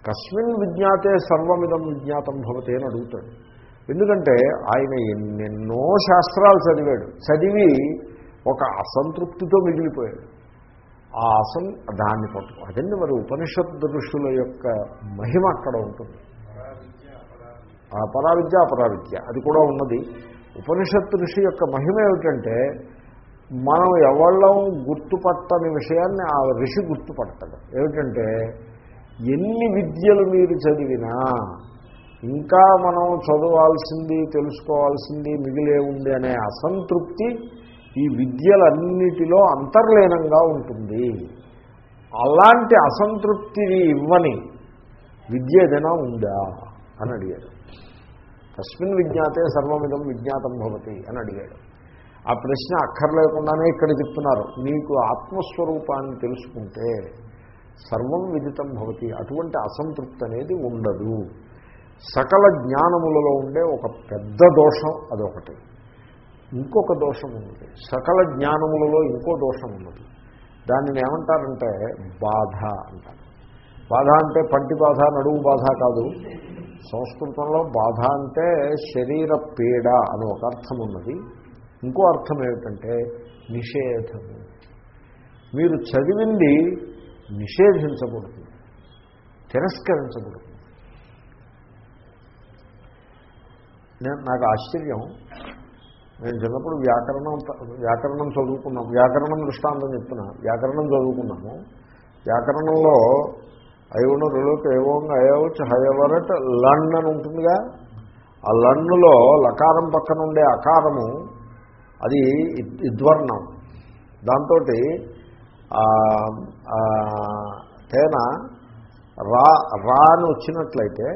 కస్మిన్ విజ్ఞాతే సర్వమిదం విజ్ఞాతం భవతే అని అడుగుతాడు. ఎందుకంటే ఆయన ఎన్నెన్నో శాస్త్రాలు చదివాడు. చదివి ఒక అసంతృప్తితో మిగిలిపోయాడు. ఆ అసం దాన్ని పట్టుకో అదండి మరి ఉపనిషత్ ఋషుల యొక్క మహిమ అక్కడ ఉంటుంది. పరావిద్య అపరావిద్య అది కూడా ఉన్నది. ఉపనిషత్తు ఋషి యొక్క మహిమ ఏమిటంటే మనం ఎవళ్ళం గుర్తుపట్టని విషయాన్ని ఆ ఋషి గుర్తుపడతాడు ఏమిటంటే ఎన్ని విద్యలు మీరు చదివినా ఇంకా మనం చదవాల్సింది తెలుసుకోవాల్సింది మిగిలే ఉంది అనే అసంతృప్తి ఈ విద్యలన్నిటిలో అంతర్లీనంగా ఉంటుంది. అలాంటి అసంతృప్తిని ఇవ్వని విద్య ఏదైనా ఉందా? అని అడిగారు. తస్మిన్ విజ్ఞాతే సర్వమిదం విజ్ఞాతం భవతి అని అడిగాడు. ఆ ప్రశ్న అక్కర్లేకుండానే ఇక్కడ చెప్తున్నారు. నీకు ఆత్మస్వరూపాన్ని తెలుసుకుంటే సర్వం విదితం భవతి అటువంటి అసంతృప్తి అనేది ఉండదు. సకల జ్ఞానములలో ఉండే ఒక పెద్ద దోషం అదొకటి. ఇంకొక దోషం ఉన్నది. సకల జ్ఞానములలో ఇంకో దోషం ఉన్నది. దానిని ఏమంటారంటే బాధ అంటారు. బాధ అంటే పంటి బాధ నడువు బాధ కాదు. సంస్కృతంలో బాధ అంటే శరీర పీడ అని ఒక అర్థం ఉన్నది. ఇంకో అర్థం ఏమిటంటే నిషేధము. మీరు చదివింది నిషేధించబడుతుంది తిరస్కరించబడుతుంది నేను నాకు ఆశ్చర్యం. నేను చిన్నప్పుడు వ్యాకరణం వ్యాకరణం చదువుకున్నాం. వ్యాకరణం దృష్టాంతం చెప్తున్నా. వ్యాకరణం చదువుకున్నాము. వ్యాకరణంలో ఐవను రులోకి ఏవోంగా అయవచ్చు హయవరట్ లన్ అని ఉంటుందిగా. ఆ లన్నులో లకారం పక్కన ఉండే అకారము అది ఇద్వర్ణం. దాంతో తేన రా రా అని వచ్చినట్లయితే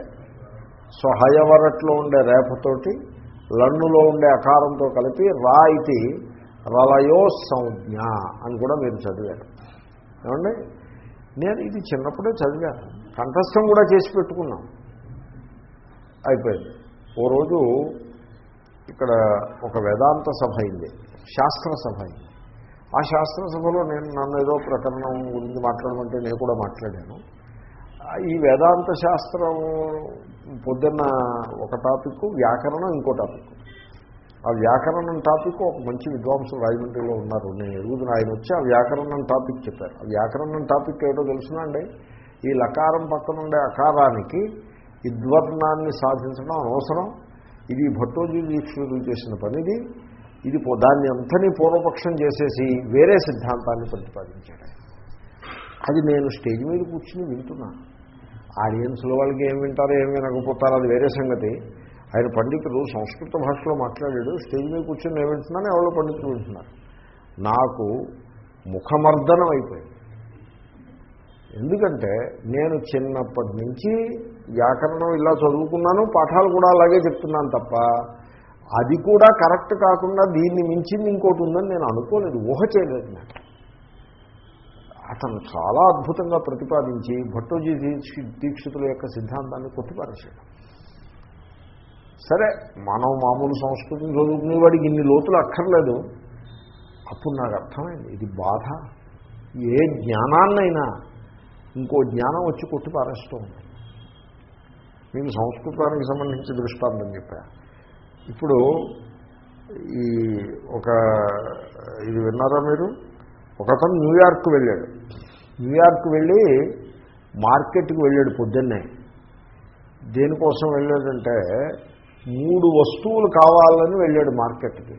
సో హయవరట్లో ఉండే రేపతోటి లన్నులో ఉండే అకారంతో కలిపి రా ఇది రలయో సంజ్ఞ అని కూడా మీరు చదివారు. ఏమండి? నేను ఇది చిన్నప్పుడే చదివాను కంఠస్థం కూడా చేసి పెట్టుకున్నాం. అయిపోయింది. ఓ రోజు ఇక్కడ ఒక వేదాంత సభ అయింది. శాస్త్ర సభ అయింది. ఆ శాస్త్ర సభలో నేను నన్ను ఏదో ప్రకరణం గురించి మాట్లాడమంటే నేను కూడా మాట్లాడాను. ఈ వేదాంత శాస్త్రం పొద్దున్న ఒక టాపిక్ వ్యాకరణం ఇంకో టాపిక్. ఆ వ్యాకరణం టాపిక్ ఒక మంచి విద్వాంసులు రాజమండ్రిలో ఉన్నారు. నేను ఎరుగుతున్న ఆయన వచ్చి ఆ వ్యాకరణం టాపిక్ చెప్పారు. ఆ వ్యాకరణం టాపిక్ ఏటో తెలుసునండి ఈ లకారం పక్కన ఉండే అకారానికి ఇద్వర్ణాన్ని సాధించడం అనవసరం ఇది భట్టోజీ దీక్షలు చేసిన పనిది. ఇది దాన్ని అంతని పూర్వపక్షం చేసేసి వేరే సిద్ధాంతాన్ని ప్రతిపాదించాడు. అది నేను స్టేజ్ మీద కూర్చుని వింటున్నాను. ఆడియన్స్లో వాళ్ళకి ఏం వింటారో ఏం వినకపోతారో అది వేరే సంగతి. ఆయన పండితులు సంస్కృత భాషలో మాట్లాడాడు స్టేజ్ మీద కూర్చొని నేను వింటున్నాను ఎవరో పండితులు వింటున్నారు. నాకు ముఖమర్దనం అయిపోయింది. ఎందుకంటే నేను చిన్నప్పటి నుంచి వ్యాకరణం ఇలా చదువుకున్నాను పాఠాలు కూడా అలాగే చెప్తున్నాను తప్ప అది కూడా కరెక్ట్ కాకుండా దీన్ని మించింది ఇంకోటి ఉందని నేను అనుకోలేదు ఊహ చేయలేదు నాకు అతను చాలా అద్భుతంగా ప్రతిపాదించి భట్టోజీ దీక్షితుల యొక్క సిద్ధాంతాన్ని కొట్టిపారేశాడు. సరే మనం మామూలు సంస్కృతం చదువుకునే వాడికి ఇన్ని లోతులు అక్కర్లేదు. అప్పుడు నాకు అర్థమైంది ఇది బాధ. ఏ జ్ఞానాన్నైనా ఇంకో జ్ఞానం వచ్చి కొట్టి పారేస్తూ ఉంది. నేను సంస్కృతానికి సంబంధించి దృష్టాంతం చెప్పా. ఇప్పుడు ఈ ఒక ఇది విన్నారా మీరు? ఒకతను న్యూయార్క్ వెళ్ళాడు. న్యూయార్క్ వెళ్ళి మార్కెట్కి వెళ్ళాడు పొద్దున్నే. దేనికోసం వెళ్ళాడంటే మూడు వస్తువులు కావాలని వెళ్ళాడు మార్కెట్కి.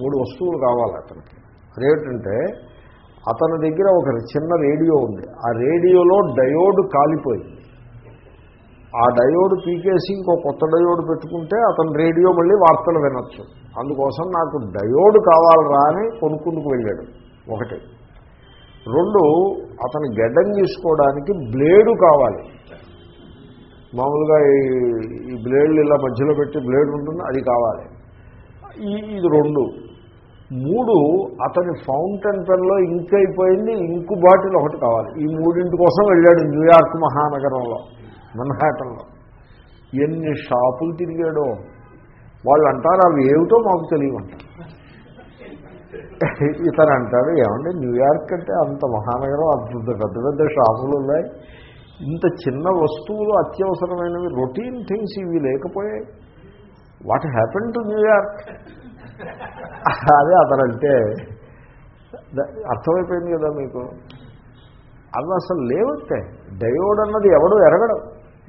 మూడు వస్తువులు కావాలి అతనికి. అదేమిటంటే అతని దగ్గర ఒక చిన్న రేడియో ఉంది. ఆ రేడియోలో డయోడ్ కాలిపోయింది. ఆ డయోడ్ పీకేసి ఇంకో కొత్త డయోడ్ పెట్టుకుంటే అతను రేడియో మళ్ళీ వార్తలు వినొచ్చు. అందుకోసం నాకు డయోడ్ కావాలరా అని కొనుక్కుందుకు వెళ్ళాడు. ఒకటి. రెండు అతను గడ్డం తీసుకోవడానికి బ్లేడు కావాలి. మామూలుగా ఈ బ్లేడ్లు ఇలా మధ్యలో పెట్టి బ్లేడ్ ఉంటుంది? అది కావాలి. ఈ ఇది రెండు. మూడు అతని ఫౌంటైన్ పెన్లో ఇంక్ అయిపోయింది ఇంకు బాటిల్ ఒకటి కావాలి. ఈ మూడింటి కోసం వెళ్ళాడు న్యూయార్క్ మహానగరంలో మన్హాటంలో ఎన్ని షాపులు తిరిగాడో. వాళ్ళు అంటారు అవి ఏమిటో మాకు తెలియమంటారు ఇతను అంటాడు ఏమంటే న్యూయార్క్ అంటే అంత మహానగరం అంత పెద్ద పెద్ద షాపులు ఉన్నాయి. ఇంత చిన్న వస్తువులు అత్యవసరమైనవి రొటీన్ థింగ్స్ ఇవి లేకపోయాయి what happen to New York అదే అతనంటే అర్థమైపోయింది కదా మీకు? అవి అసలు లేవట్టే డయోడ్ అన్నది ఎవడో ఎరగడం.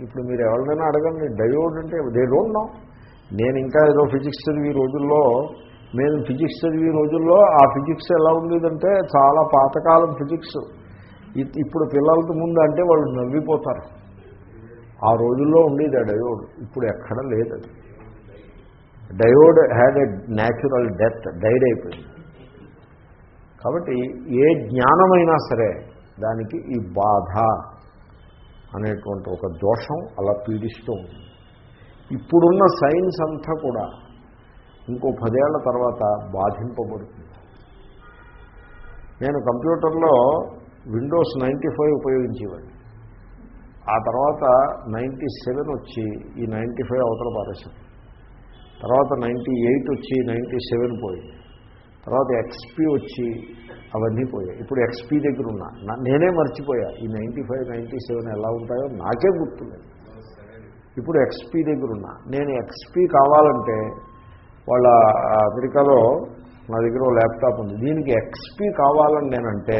ఇప్పుడు మీరు ఎవరినైనా అడగండి డయోడ్ అంటే దే డోంట్ నో నేను ఇంకా ఏదో ఫిజిక్స్ చదివి రోజుల్లో మేము ఫిజిక్స్ చదివి రోజుల్లో ఆ ఫిజిక్స్ ఎలా ఉండేదంటే చాలా పాతకాలం ఫిజిక్స్. ఇప్పుడు పిల్లలతో ముందు అంటే వాళ్ళు నవ్విపోతారు. ఆ రోజుల్లో ఉండేది ఆ డయోడ్. ఇప్పుడు ఎక్కడ లేదు అది. Diode had a natural death died అయిపోయింది. కాబట్టి ఏ జ్ఞానమైనా సరే దానికి ఈ బాధ అనేటువంటి ఒక దోషం అలా పీడిస్తూ ఉంటుంది. ఇప్పుడున్న సైన్స్ అంతా కూడా ఇంకో పదేళ్ళ తర్వాత బాధింపబడుతుంది. నేను కంప్యూటర్లో విండోస్ నైంటీ ఫైవ్ ఉపయోగించేవాడిని. ఆ తర్వాత నైంటీ సెవెన్ వచ్చి ఈ నైంటీ ఫైవ్ అవతల పారేశాను తర్వాత నైంటీ ఎయిట్ వచ్చి నైంటీ సెవెన్ పోయింది తర్వాత ఎక్స్పీ వచ్చి అవన్నీ పోయాయి. ఇప్పుడు ఎక్స్పీ దగ్గర ఉన్నా నేనే మర్చిపోయా. ఈ నైంటీ ఫైవ్ నైంటీ సెవెన్ ఎలా ఉంటాయో నాకే గుర్తులేదు. ఇప్పుడు ఎక్స్పీ దగ్గర ఉన్నా నేను ఎక్స్పీ కావాలంటే వాళ్ళ అమెరికాలో నా దగ్గర ల్యాప్టాప్ ఉంది. దీనికి ఎక్స్పీ కావాలని నేనంటే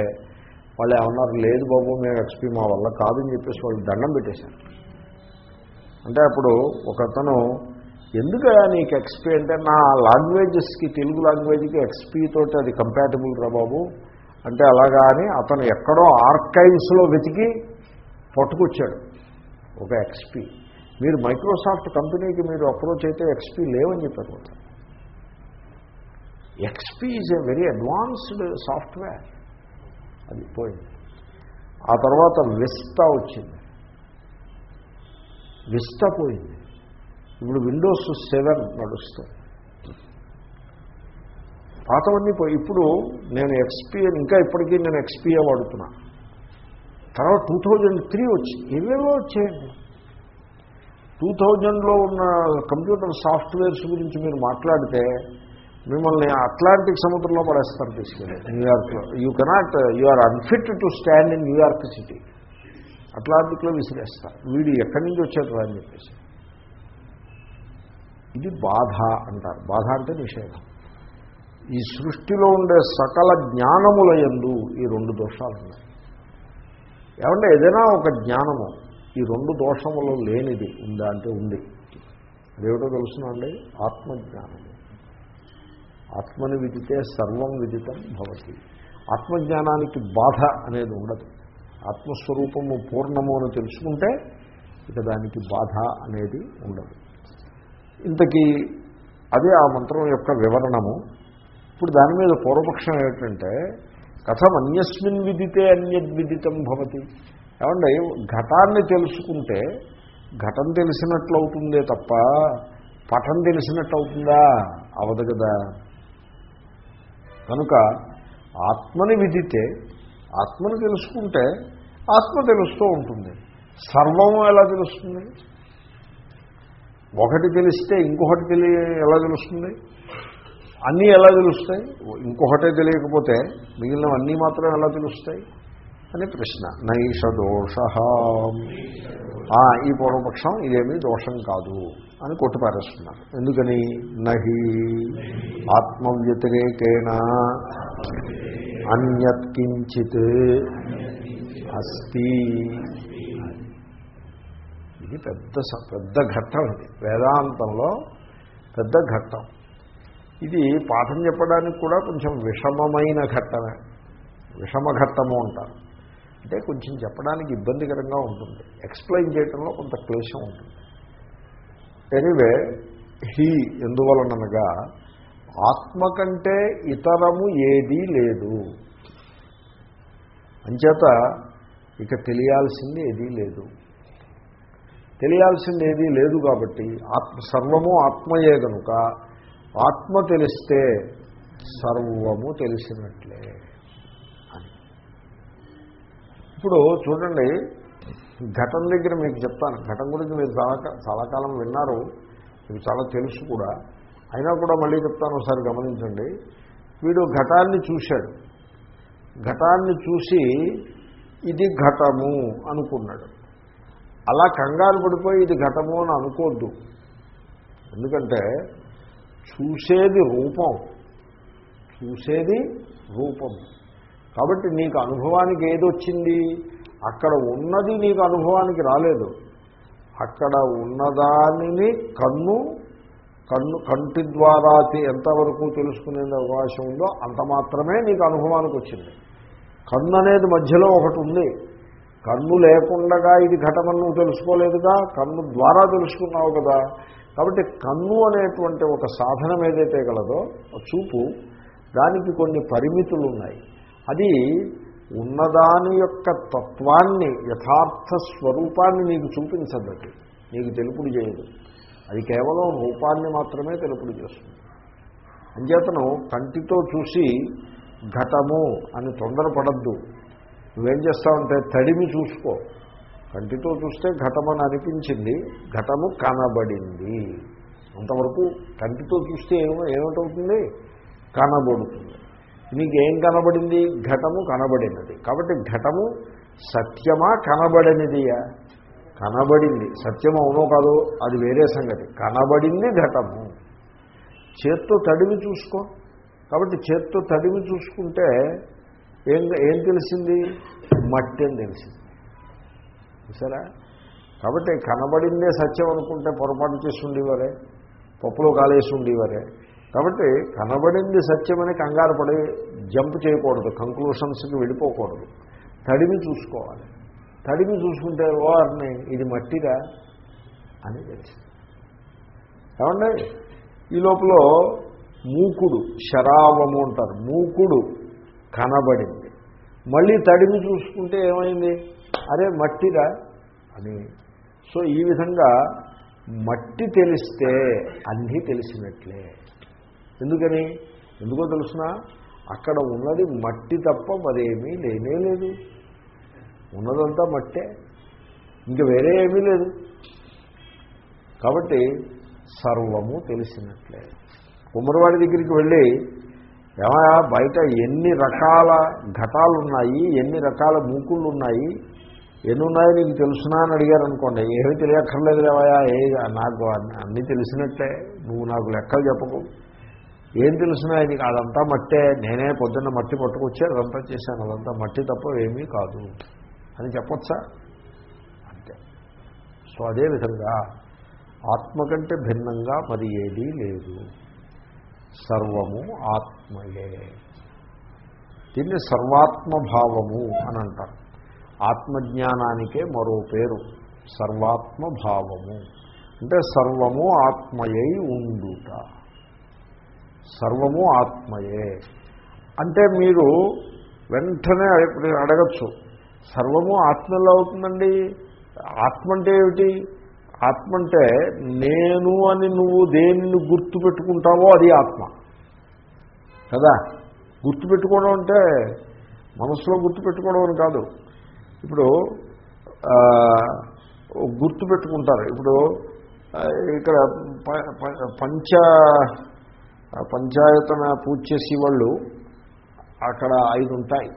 వాళ్ళు ఏమన్నారు లేదు బాబు మేము ఎక్స్పీ మా వల్ల కాదని చెప్పేసి వాళ్ళు దండం పెట్టేశారు. అంటే అప్పుడు ఒక అతను నీకు ఎక్స్పీ అంటే నా లాంగ్వేజెస్కి తెలుగు లాంగ్వేజ్కి ఎక్స్పీ తోటి అది కంపాటబుల్ రా బాబు? అంటే అలాగా అని అతను ఎక్కడో ఆర్కైవ్స్లో వెతికి పట్టుకొచ్చాడు. ఒక ఎక్స్పీ. మీరు మైక్రోసాఫ్ట్ కంపెనీకి మీరు అప్రోచ్ అయితే ఎక్స్పీ లేవని చెప్పారు XP is a very advanced software. అది పోయింది. ఆ తర్వాత విస్తా వచ్చింది. విస్తా పోయింది. ఇప్పుడు విండోస్ సెవెన్ నడుస్తాయి పాతవన్నీ పోయి ఇప్పుడు నేను ఎక్స్పీ ఇంకా ఇప్పటికీ నేను ఎక్స్పీఏ వాడుతున్నా. తర్వాత టూ థౌజండ్ త్రీ వచ్చింది. ఏవేవో వచ్చాయండి. టూ థౌజండ్లో ఉన్న కంప్యూటర్ సాఫ్ట్వేర్స్ గురించి మీరు మాట్లాడితే మిమ్మల్ని అట్లాంటిక్ సముద్రంలో పడేస్తారు తీసుకెళ్ళి న్యూయార్క్లో you cannot you are unfit to stand in New York city అట్లాంటిక్లో విసిరేస్తారు. వీడు ఎక్కడి నుంచి వచ్చారు అని చెప్పేసి. ఇది బాధ అంటారు. బాధ అంటే నిషేధం. ఈ సృష్టిలో ఉండే సకల జ్ఞానముల ఎందు ఈ రెండు దోషాలు ఉన్నాయి. ఏమంటే ఏదైనా ఒక జ్ఞానము ఈ రెండు దోషములు లేనిది ఉందా అంటే ఉంది. అదేమిటో తెలుసునండి ఆత్మజ్ఞానము. ఆత్మని విదితే సర్వం విదితం భవతి. ఆత్మజ్ఞానానికి బాధ అనేది ఉండదు. ఆత్మస్వరూపము పూర్ణము అని తెలుసుకుంటే ఇక దానికి బాధ అనేది ఉండదు. ఇంతకీ అదే ఆ మంత్రం యొక్క వివరణము. ఇప్పుడు దాని మీద పూర్వపక్షం ఏమిటంటే కథం అన్యస్మిన్ విదితే అన్యద్విదితం భవతి. ఏమండి ఘటాన్ని తెలుసుకుంటే ఘటం తెలిసినట్లు అవుతుందే తప్ప పటం తెలిసినట్టు అవుతుందా అవదు కదా. కనుక ఆత్మని విదితే ఆత్మను తెలుసుకుంటే ఆత్మ తెలుస్తూ ఉంటుంది. సర్వం ఎలా తెలుస్తుంది? ఒకటి తెలిస్తే ఇంకొకటి తెలియ ఎలా తెలుస్తుంది? అన్నీ ఎలా తెలుస్తాయి? ఇంకొకటే తెలియకపోతే మిగిలినవన్నీ మాత్రం ఎలా తెలుస్తాయి? అని ప్రశ్న. నైష దోష. ఈ పూర్వపక్షం ఇదేమీ దోషం కాదు. అని కొట్టిపారేస్తున్నారు. ఎందుకని? నహి ఆత్మ వ్యతిరేకేణ అన్యత్ అస్తి. ఇది పెద్ద స- పెద్ద ఘట్టం ఇది. వేదాంతంలో పెద్ద ఘట్టం. ఇది పాఠం చెప్పడానికి కూడా కొంచెం విషమమైన ఘట్టమే. విషమ ఘట్టము అంటారు. అంటే కొంచెం చెప్పడానికి ఇబ్బందికరంగా ఉంటుంది. ఎక్స్ప్లెయిన్ చేయడంలో కొంత క్లేశం ఉంటుంది. ఎనివే హీ ఎందువలనగా ఆత్మ కంటే ఇతరము ఏదీ లేదు. అంచేత ఇక తెలియాల్సింది ఏదీ లేదు. తెలియాల్సింది ఏదీ లేదు కాబట్టి ఆత్మ సర్వము ఆత్మయే కనుక ఆత్మ తెలిస్తే సర్వము తెలిసినట్లే అని. ఇప్పుడు చూడండి ఘటన దగ్గర మీకు చెప్తాను. ఘటన గురించి మీరు చాలా చాలా కాలం విన్నారు. మీకు చాలా తెలుసు కూడా. అయినా కూడా మళ్ళీ చెప్తాను ఒకసారి గమనించండి. వీడు ఘటాన్ని చూశాడు. ఘటాన్ని చూసి ఇది ఘటము అనుకున్నాడు. అలా కంగారు పడిపోయి ఇది ఘటము అని అనుకోద్దు. ఎందుకంటే చూసేది రూపం. చూసేది రూపం. కాబట్టి నీకు అనుభవానికి ఏదొచ్చింది? అక్కడ ఉన్నది నీకు అనుభవానికి రాలేదు. అక్కడ ఉన్నదానిని కన్ను కన్ను కంటి ద్వారా ఎంతవరకు తెలుసుకునే అవకాశం ఉందో అంత మాత్రమే నీకు అనుభవానికి వచ్చింది. కన్ను అనేది మధ్యలో ఒకటి ఉంది. కన్ను లేకుండా ఇది ఘటమని నువ్వు తెలుసుకోలేదుగా? కన్ను ద్వారా తెలుసుకున్నావు కదా? కాబట్టి కన్ను అనేటువంటి ఒక సాధనం ఏదైతే గలదో చూపు దానికి కొన్ని పరిమితులు ఉన్నాయి. అది ఉన్నదాని యొక్క తత్వాన్ని యథార్థ స్వరూపాన్ని నీకు చూపించదది నీకు తెలుపుడు చేయదు. అది కేవలం రూపాన్ని మాత్రమే తెలుపుడు చేస్తుంది. అంచేతను కంటితో చూసి ఘటము అని తొందరపడద్దు. నువ్వేం చేస్తావంటే తడిమి చూసుకో. కంటితో చూస్తే ఘటమని అనిపించింది ఘటము కనబడింది. అంతవరకు కంటితో చూస్తే ఏమో ఏమిటవుతుంది? కనబడుతుంది. మీకేం కనబడింది? ఘటము కనబడినది. కాబట్టి ఘటము సత్యమా కనబడనిదియా కనబడింది. సత్యం అవునో కాదో అది వేరే సంగతి. కనబడింది ఘటము. చేత్తో తడివి చూసుకో. కాబట్టి చేత్తో తడివి చూసుకుంటే ఏం ఏం తెలిసింది? మట్టి అని తెలిసింది. సరే కాబట్టి కనబడిందే సత్యం అనుకుంటే పొరపాటు చేసి ఉండేవారే. పప్పులో కాలేసి ఉండేవారే. కాబట్టి కనబడింది సత్యమని కంగారు పడి జంప్ చేయకూడదు కంక్లూషన్స్కి వెళ్ళిపోకూడదు. తడిమి చూసుకోవాలి. తడిమి చూసుకుంటే వారిని ఇది మట్టిగా అని తెలిసింది. ఏమండి? ఈ లోపల మూకుడు శరావము అంటారు. మూకుడు కనబడింది. మళ్ళీ తడిమి చూసుకుంటే ఏమైంది? అరే మట్టిరా అని. సో ఈ విధంగా మట్టి తెలిస్తే అన్నీ తెలిసినట్లే. ఎందుకని? ఎందుకో తెలుసిన? అక్కడ ఉన్నది మట్టి తప్ప మరేమీ లేనే లేదు. ఉన్నదంతా మట్టే. ఇంక వేరే ఏమీ లేదు. కాబట్టి సర్వము తెలిసినట్లే. కుమ్మరివాడి దగ్గరికి వెళ్ళి ఏమయా బయట ఎన్ని రకాల ఘటాలు ఉన్నాయి ఎన్ని రకాల మూకుళ్ళు ఉన్నాయి ఎన్ని ఉన్నాయో నీకు తెలుసునా? అని అడిగారు అనుకోండి ఏమీ తెలియక్కర్లేదు లేవయా ఏ నాకు అన్నీ తెలిసినట్టే నువ్వు నాకు లెక్కలు చెప్పకు. ఏం తెలిసినా నీకు అదంతా మట్టే. నేనే పొద్దున్న మట్టి పట్టుకొచ్చి అదంతా చేశాను. అదంతా మట్టి తప్ప ఏమీ కాదు. అని చెప్పొచ్చా? అంతే. సో అదేవిధంగా ఆత్మ కంటే భిన్నంగా మరి ఏదీ లేదు. సర్వము ఆత్మయే. దీన్ని సర్వాత్మభావము అని అంటారు. ఆత్మజ్ఞానానికే మరో పేరు. సర్వాత్మభావము. అంటే సర్వము ఆత్మయై ఉండుట. సర్వము ఆత్మయే. అంటే మీరు వెంటనే అడగచ్చు సర్వము ఆత్మలో అవుతుందండి? ఆత్మ అంటే ఏమిటి? ఆత్మ అంటే నేను అని నువ్వు దేనిని గుర్తుపెట్టుకుంటావో అది ఆత్మ. కదా? గుర్తుపెట్టుకోవడం అంటే మనసులో గుర్తుపెట్టుకోవడం అని కాదు. ఇప్పుడు గుర్తు పెట్టుకుంటారు ఇప్పుడు ఇక్కడ పంచ పంచాయతన పూజ చేసి వాళ్ళు అక్కడ ఐదు ఉంటాయి.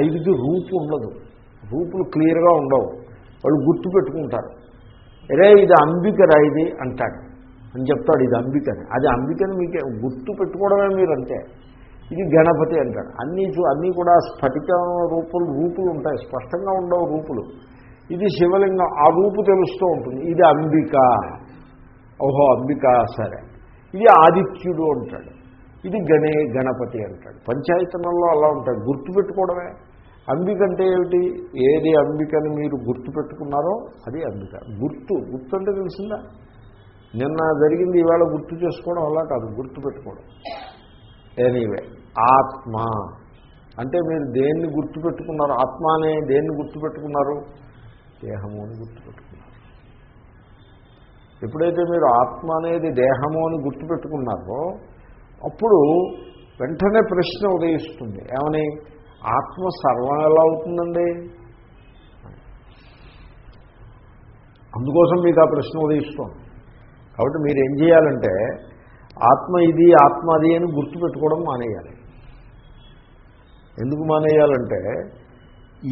ఐదుకి రూపు ఉండదు. రూపులు క్లియర్గా ఉండవు. వాళ్ళు గుర్తు పెట్టుకుంటారు. అరే ఇది అంబికరా ఇది అంటాడు. అని చెప్తాడు ఇది అంబికని అది అంబికని మీకే గుర్తు పెట్టుకోవడమే మీరు అంతే ఇది గణపతి అంటాడు. అన్నీ అన్నీ కూడా స్ఫటిక రూపులు రూపులు ఉంటాయి. స్పష్టంగా ఉండవు రూపులు. ఇది శివలింగం. ఆ రూపు తెలుస్తూ ఉంటుంది. ఇది అంబిక. ఓహో అంబిక సరే. ఇది ఆదిత్యుడు అంటాడు. ఇది గణే గణపతి అంటాడు. పంచాయతనంలో అలా ఉంటాడు. గుర్తుపెట్టుకోవడమే అంబిక అంటే ఏమిటి? ఏది అంబికని మీరు గుర్తుపెట్టుకున్నారో అది అంబిక. గుర్తు గుర్తు అంటే తెలిసిందా? నిన్న జరిగింది ఈవేళ గుర్తు చేసుకోవడం అలా కాదు గుర్తుపెట్టుకోవడం ఎనీవే ఆత్మ. అంటే మీరు దేన్ని గుర్తుపెట్టుకున్నారు ఆత్మ అనే దేన్ని గుర్తుపెట్టుకున్నారు దేహము అని గుర్తుపెట్టుకున్నారు ఎప్పుడైతే మీరు ఆత్మ అనేది దేహము అని గుర్తుపెట్టుకున్నారో అప్పుడు వెంటనే ప్రశ్న ఉదయిస్తుంది. ఏమని? ఆత్మ సర్వం ఎలా అవుతుందండి? అందుకోసం మీకు ఆ ప్రశ్న ఉదయిస్తుంది. కాబట్టి మీరు ఏం చేయాలంటే ఆత్మ ఇది ఆత్మ అది అని గుర్తుపెట్టుకోవడం మానేయాలి. ఎందుకు మానేయాలంటే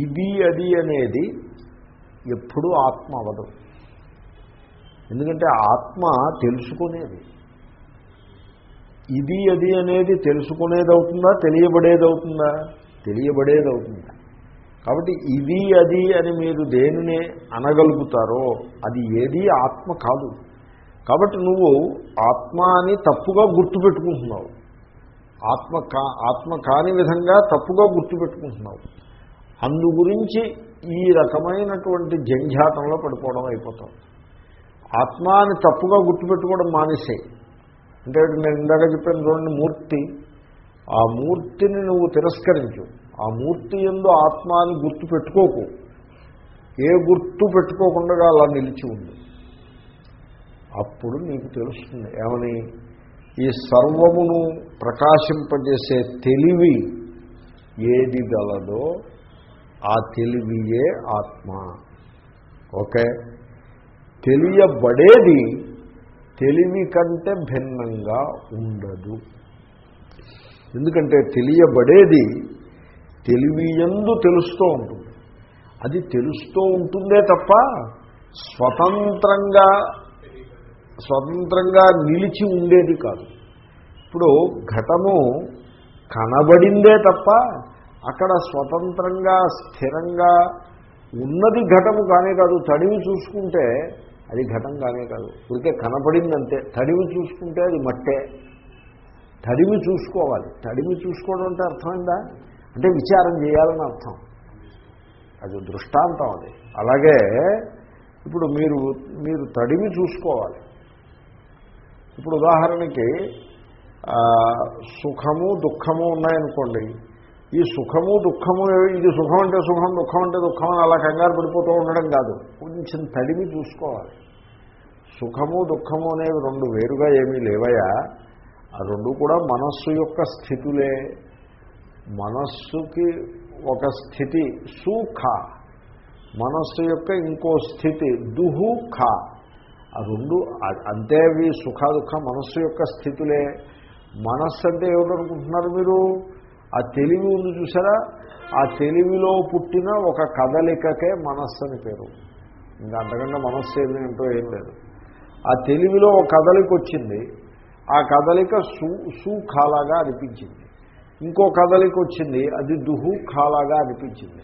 ఇది అది అనేది ఎప్పుడూ ఆత్మ అవదు ఎందుకంటే ఆత్మ తెలుసుకునేది. ఇది అది అనేది తెలుసుకునేది అవుతుందా తెలియబడేది అవుతుందా తెలియబడేది అవుతుందా కాబట్టి ఇది అది అని మీరు దేనిని అనగలుగుతారో అది ఏది ఆత్మ కాదు. కాబట్టి నువ్వు ఆత్మ అని తప్పుగా గుర్తుపెట్టుకుంటున్నావు. ఆత్మ కా ఆత్మ కాని విధంగా తప్పుగా గుర్తుపెట్టుకుంటున్నావు. అందు గురించి ఈ రకమైనటువంటి జంఝాతంలో పడిపోవడం అయిపోతాం. ఆత్మ అని తప్పుగా గుర్తుపెట్టుకోవడం మానేసే. అంటే నేను ఇందాక చెప్పాను చూడండి మూర్తి. ఆ మూర్తిని నువ్వు తిరస్కరించు. ఆ మూర్తి ఎందు ఆత్మ అని గుర్తు పెట్టుకోకు ఏ గుర్తు పెట్టుకోకుండా అలా నిలిచి ఉంది అప్పుడు నీకు తెలుస్తుంది ఏమని? ఈ సర్వమును ప్రకాశింపజేసే తెలివి ఏది గలదో ఆ తెలివియే ఆత్మ. ఓకే? తెలియబడేది తెలివి కంటే భిన్నంగా ఉండదు. ఎందుకంటే తెలియబడేది తెలివియందు తెలుస్తూ ఉంటుంది. అది తెలుస్తూ ఉంటుందే తప్ప స్వతంత్రంగా స్వతంత్రంగా నిలిచి ఉండేది కాదు. ఇప్పుడు ఘటము కనబడిందే తప్ప అక్కడ స్వతంత్రంగా స్థిరంగా ఉన్నది ఘటము కానే కాదు. తడివి చూసుకుంటే అది ఘటం కానే కాదు. ఊరికే కనపడిందంతే. తడివి చూసుకుంటే అది మట్టే. తడివి చూసుకోవాలి. తడివి చూసుకోవడం అంటే అర్థమైందా? అంటే విచారం చేయాలని అర్థం. అది దృష్టాంతం అది. అలాగే ఇప్పుడు మీరు మీరు తడివి చూసుకోవాలి. ఇప్పుడు ఉదాహరణకి సుఖము దుఃఖము ఉన్నాయనుకోండి ఈ సుఖము దుఃఖము ఇది సుఖం అంటే సుఖం దుఃఖం అంటే దుఃఖం అని అలా కంగారు పడిపోతూ ఉండడం కాదు. కొంచెం తడివి చూసుకోవాలి. సుఖము దుఃఖము అనేవి రెండు వేరుగా ఏమీ లేవయా? ఆ రెండు కూడా మనస్సు యొక్క స్థితులే. మనస్సుకి ఒక స్థితి సుఖ. మనస్సు యొక్క ఇంకో స్థితి దుహుఖ ఆ రెండు అ- అంతే అవి సుఖ దుఃఖ మనస్సు యొక్క స్థితులే. మనస్సు అంటే ఏమిటనుకుంటున్నారు మీరు? ఆ తెలివి ఉంది చూసారా? ఆ తెలివిలో పుట్టిన ఒక కదలికకే మనస్సు అని పేరు. ఇంకా అంతకంటే మనస్సు ఏంది అంటూ ఏం లేదు. ఆ తెలివిలో ఒక కదలిక వచ్చింది. ఆ కదలిక సు సుఖాలాగా అనిపించింది. ఇంకో కదలిక వచ్చింది. అది దుహుఖాలాగా అనిపించింది.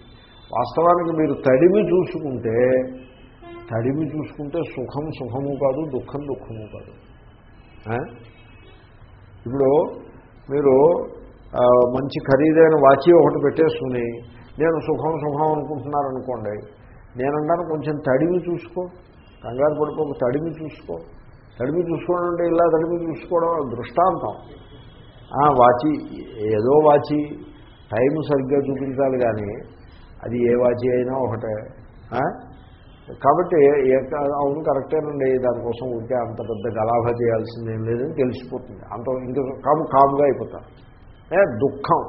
వాస్తవానికి మీరు తడిమి చూసుకుంటే తడిమి చూసుకుంటే సుఖం సుఖము కాదు దుఃఖం దుఃఖము కాదు. ఇప్పుడు మీరు మంచి ఖరీదైన వాచి ఒకటి పెట్టేసుకుని నేను సుఖం సుఖం అనుకుంటున్నారనుకోండి నేనంటాను కొంచెం తడివి చూసుకో కంగారు పడిపోక తడివి చూసుకో. తడివి చూసుకోవడం అంటే ఇలా తడివి చూసుకోవడం దృష్టాంతం. వాచి ఏదో వాచి టైం సరిగ్గా చూపించాలి కానీ అది ఏ వాచి అయినా ఒకటే. కాబట్టి ఏ అవును కరెక్టేనండి దానికోసం ఉంటే అంత పెద్ద గలాభ చేయాల్సిందేం లేదని తెలిసిపోతుంది. అంత ఇంకా కాము కాముగా అయిపోతారు. దుఃఖం.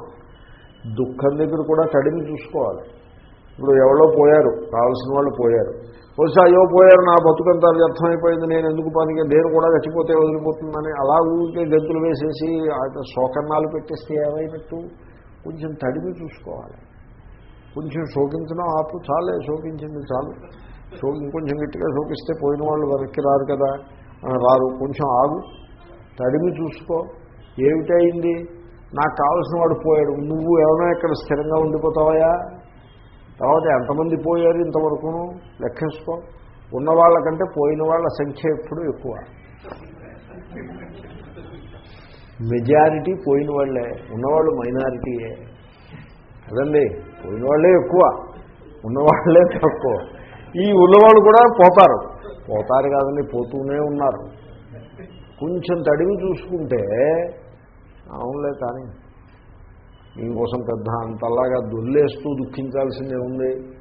దుఃఖం దగ్గర కూడా తడిని చూసుకోవాలి. ఇప్పుడు ఎవరో పోయారు కావాల్సిన వాళ్ళు పోయారు. బహుశా అయ్యో పోయారు నా బతుకంతా వ్యర్థమైపోయింది నేను ఎందుకు పనికి? నేను కూడా చచ్చిపోతే వదిలిపోతుందని అలా ఊరికే గంతులు వేసేసి ఆ శోకన్నాలు పెట్టేస్తే ఏమైనట్టు? కొంచెం తడిమి చూసుకోవాలి. కొంచెం శోకించడం ఆపు చాలే శోకించింది చాలు. శోకి కొంచెం గట్టిగా శోకిస్తే పోయిన వాళ్ళు వెనక్కి రారు కదా. రారు కొంచెం ఆగు. తడిమి చూసుకో. ఏమిటైంది నాకు కావాల్సిన వాడు పోయాడు. నువ్వు ఏమైనా ఇక్కడ స్థిరంగా ఉండిపోతావయా తర్వాత ఎంతమంది పోయారు ఇంతవరకును? లెక్కేసుకో ఉన్న వాళ్ళకంటే పోయిన వాళ్ళ సంఖ్య ఎప్పుడు ఎక్కువ. మెజారిటీ పోయిన వాళ్ళే. ఉన్నవాళ్ళు మైనారిటీయే. కదండి పోయిన వాళ్ళే ఎక్కువ. ఉన్నవాళ్ళే తక్కువ. ఈ ఉన్నవాళ్ళు కూడా పోతారు. పోతారు కాదండి పోతూనే ఉన్నారు. కొంచెం తడివి చూసుకుంటే అవునులే కానీ నీకోసం పెద్ద అంతలాగా దొల్లేస్తూ దుఃఖించాల్సిందే ఉంది.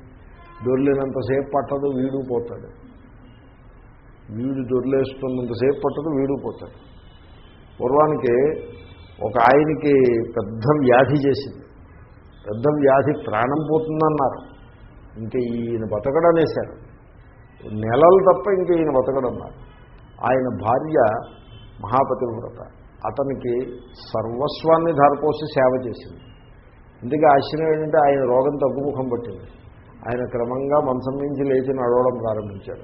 దొర్లేనంతసేపు పట్టదు వీడు పోతాడు. వీడు దొర్లేస్తున్నంతసేపు పట్టదు వీడు పోతాడు. పూర్వానికి ఒక ఆయనకి పెద్ద వ్యాధి చేసింది. పెద్ద వ్యాధి ప్రాణం పోతుందన్నారు. ఇంకా ఈయన బతకడనేశారు. నెలలు తప్ప ఇంకా ఈయన బతకడన్నారు. ఆయన భార్య మహాపతివ్రత. అతనికి సర్వస్వాన్ని ధారపోసి సేవ చేసింది. ఇందుకే ఆశ్చర్యం ఏంటంటే ఆయన రోగం తగ్గుముఖం పట్టింది. ఆయన క్రమంగా మంచం నుంచి లేచి నడవడం ప్రారంభించాడు.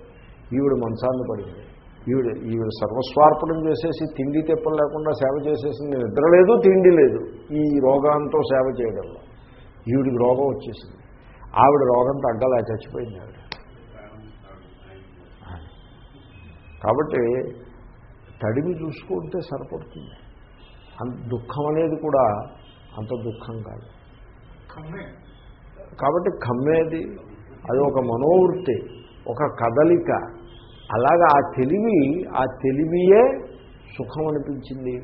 ఈవిడ మంచాన్ని పడింది. ఈవిడ ఈవిడ సర్వస్వార్పణం చేసేసి తిండి తెప్పలు లేకుండా సేవ చేసేసింది. నిద్ర లేదు తిండి లేదు. ఈ రోగాంతో సేవ చేయడంలో ఈవిడికి రోగం వచ్చేసింది. ఆవిడ రోగం తగ్గలే చచ్చిపోయింది ఆవిడ. కాబట్టి తడిమి చూసుకుంటే సరిపడుతుంది. అంత దుఃఖం అనేది కూడా అంత దుఃఖం కాదు. కాబట్టి కమ్మేది అది ఒక మనోవృత్తి ఒక కదలిక. అలాగా ఆ తెలివి ఆ తెలివియే సుఖం అనిపించింది.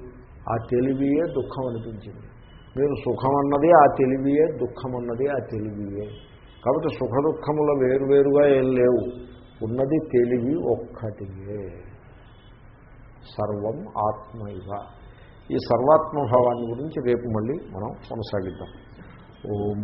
ఆ తెలివియే దుఃఖం అనిపించింది. మీరు సుఖం అన్నది ఆ తెలివియే దుఃఖం అన్నది ఆ తెలివియే. కాబట్టి సుఖ దుఃఖముల వేరువేరుగా ఏం లేవు. ఉన్నది తెలివి ఒక్కటియే. సర్వం ఆత్మ ఇవ ఈ సర్వాత్మభావాన్ని గురించి రేపు మళ్ళీ మనం కొనసాగిద్దాం. ఓం